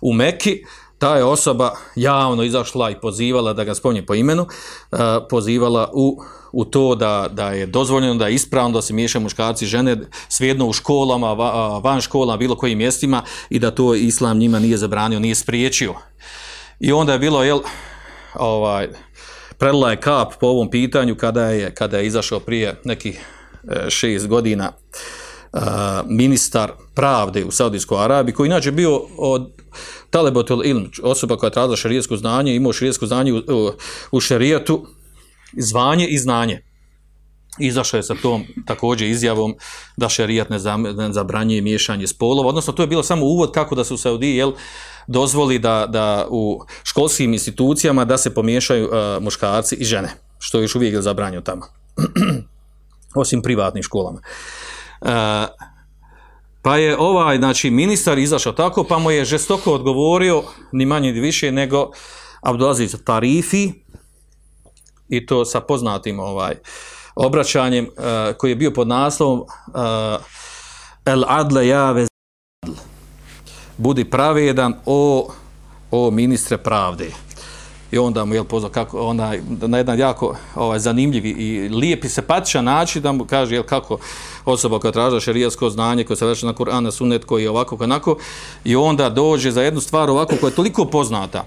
[SPEAKER 1] u Meki, ta je osoba javno izašla i pozivala, da ga spomnje po imenu, uh, pozivala u, u to da, da je dozvoljeno, da je ispravno da se miješaju muškarci i žene svijedno u školama, va, van škola, bilo kojim mjestima i da to islam njima nije zabranio, nije spriječio. I onda je bilo, jel, ovaj, predla je kap po ovom pitanju kada je, kada je izašao prije nekih e, šest godina ministar pravde u Saudijskoj Arabiji, koji inače bio od Talebotul Ilm, osoba koja je tražila šarijetsko znanje, imao šarijetsko znanje u, u, u šarijatu, zvanje i znanje. Izašao je sa tom također izjavom da šarijat ne, za, ne zabranjuje miješanje spolova, odnosno to je bilo samo uvod kako da su u Saudiji jel, dozvoli da, da u školskim institucijama da se pomiješaju uh, muškarci i žene, što je još uvijek zabranjeno tamo. [clears throat] Osim privatnim školama. Uh, Pa je ovaj, znači, ministar izašao tako, pa mu je žestoko odgovorio, ni manje ni više, nego Abdulaziz Tarifi, i to sa poznatim ovaj obraćanjem, uh, koji je bio pod naslovom uh, El Adle Jave Budi pravedan o, o ministre pravde i onda mu je pozvao kako ona na jedan jako ovaj zanimljiv i lijepi se patiša način da mu kaže jel kako osoba koja traži šerijatsko znanje koja se vrši na Kur'an sunnet koji je ovako kanako i onda dođe za jednu stvar ovako koja je toliko poznata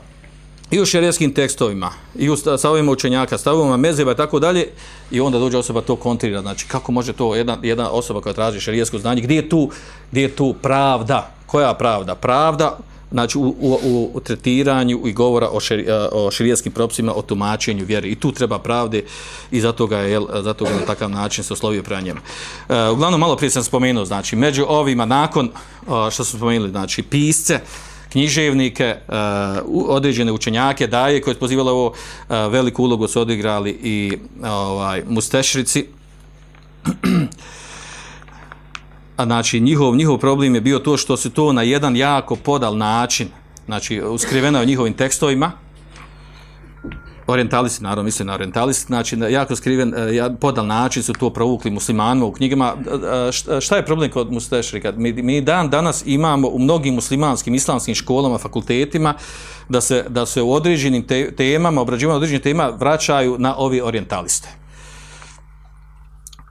[SPEAKER 1] i u šerijatskim tekstovima i u stavovima učenjaka, stavovima mezeva i tako dalje i onda dođe osoba to kontrira znači kako može to jedna, jedna osoba koja traži šerijatsko znanje gdje je tu, gdje je tu pravda koja pravda? pravda znači u, u, u tretiranju i govora o, šeri, o širijatskim propisima, o tumačenju vjere. I tu treba pravde i zato ga je, zato ga na takav način se oslovio prema njemu. E, uglavnom, malo prije sam spomenuo, znači, među ovima, nakon što smo spomenuli, znači, pisce, književnike, određene učenjake, daje, koje je pozivalo ovo veliku ulogu su odigrali i ovaj, mustešrici, [clears throat] a znači njihov njihov problem je bio to što se to na jedan jako podal način znači uskriveno je njihovim tekstovima Orientalisti, naravno, mislim na orientalisti, znači na jako skriven, e, podal način su to provukli muslimanima u knjigama. E, šta- Šta je problem kod mustešrika? Mi, mi dan danas imamo u mnogim muslimanskim, islamskim školama, fakultetima, da se, da se u određenim te, temama, obrađivanje određenih tema vraćaju na ovi orientaliste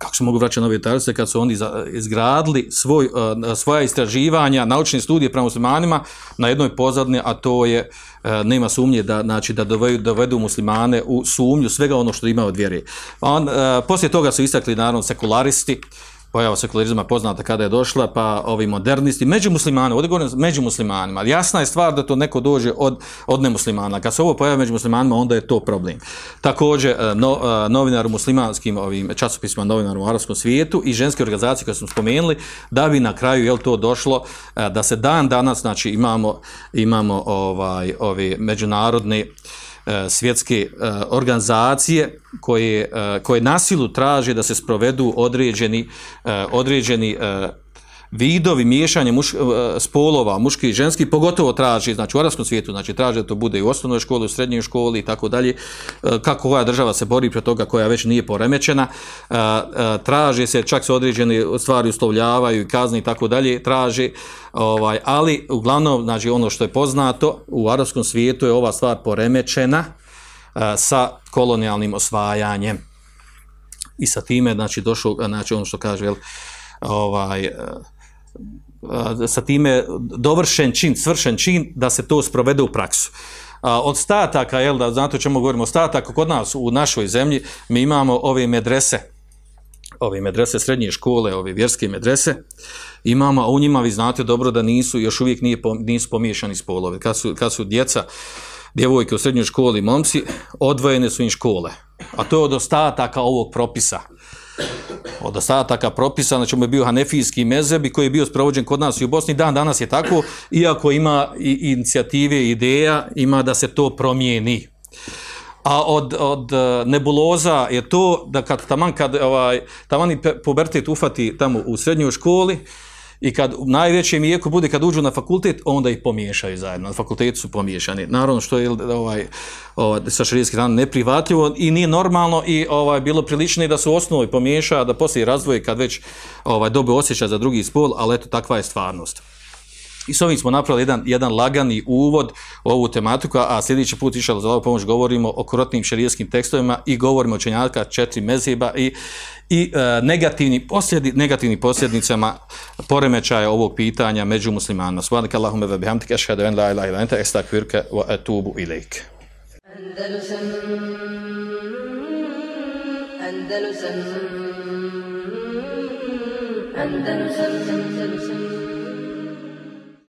[SPEAKER 1] kako se mogu vraćati na orientaliste kad su oni izgradili svoj, uh, svoja istraživanja, naučne studije prema muslimanima na jednoj pozadni, a to je, uh, nema sumnje da, znači, da dovedu, dovedu muslimane u sumnju svega ono što ima od vjere. On, uh, poslije toga su istakli naravno sekularisti, pojava sekularizma poznata kada je došla, pa ovi modernisti, među muslimane, ovdje govorim među muslimanima, jasna je stvar da to neko dođe od, od nemuslimana. Kad se ovo pojavi među muslimanima, onda je to problem. Također, e, no, e, novinar u muslimanskim ovim časopisima, novinar u arapskom svijetu i ženske organizacije koje smo spomenuli, da bi na kraju jel to došlo e, da se dan danas, znači imamo, imamo ovaj, ovi međunarodni svjetske e, organizacije koje, e, koje nasilu traže da se sprovedu određeni, e, određeni e, vidovi miješanja muš, e, spolova, muški i ženski, pogotovo traži, znači u arapskom svijetu, znači traže da to bude i u osnovnoj školi, u srednjoj školi i tako dalje, e, kako koja država se bori protiv toga koja već nije poremećena, e, traže se, čak se određene stvari uslovljavaju i kazne i tako dalje, traže, ovaj, ali uglavnom, znači ono što je poznato, u arapskom svijetu je ova stvar poremećena sa kolonijalnim osvajanjem. I sa time, znači, došlo, znači, ono što kaže, jel, ovaj, sa time dovršen čin, svršen čin da se to sprovede u praksu. Od stataka, jel, da znate o čemu govorimo, stataka kod nas u našoj zemlji mi imamo ove medrese, ove medrese srednje škole, ove vjerske medrese, imamo, a u njima vi znate dobro da nisu, još uvijek nije, nisu pomiješani spolovi. Kad su, kad su djeca, djevojke u srednjoj školi, momci, odvojene su im škole. A to je od ostataka ovog propisa od ostataka propisa, znači mu je bio hanefijski mezeb koji je bio sprovođen kod nas i u Bosni, dan danas je tako, iako ima i inicijative ideja, ima da se to promijeni. A od, od e, nebuloza je to da kad taman kad ovaj taman pubertet ufati tamo u srednjoj školi i kad u najvećem jeku bude kad uđu na fakultet, onda ih pomiješaju zajedno. Na fakultetu su pomiješani. Naravno što je ovaj, ovaj sa šerijski strane neprihvatljivo i nije normalno i ovaj bilo priličnije da se u osnovi pomiješa, da poslije razdvoje kad već ovaj dobe osjećaj za drugi spol, ali eto takva je stvarnost. I s ovim smo napravili jedan, jedan lagani uvod u ovu tematiku, a sljedeći put išao za ovu pomoć govorimo o korotnim šerijskim tekstovima i govorimo o čenjaka četiri mezheba i, i e, negativni posljedi, negativnim posljednicama poremećaja ovog pitanja među muslimanima. Subhanaka Allahumme ve bihamdika ashhadu an la ilaha illa anta astaghfiruka wa atubu ilaik.
[SPEAKER 2] Andalusam Andalusam Andalusam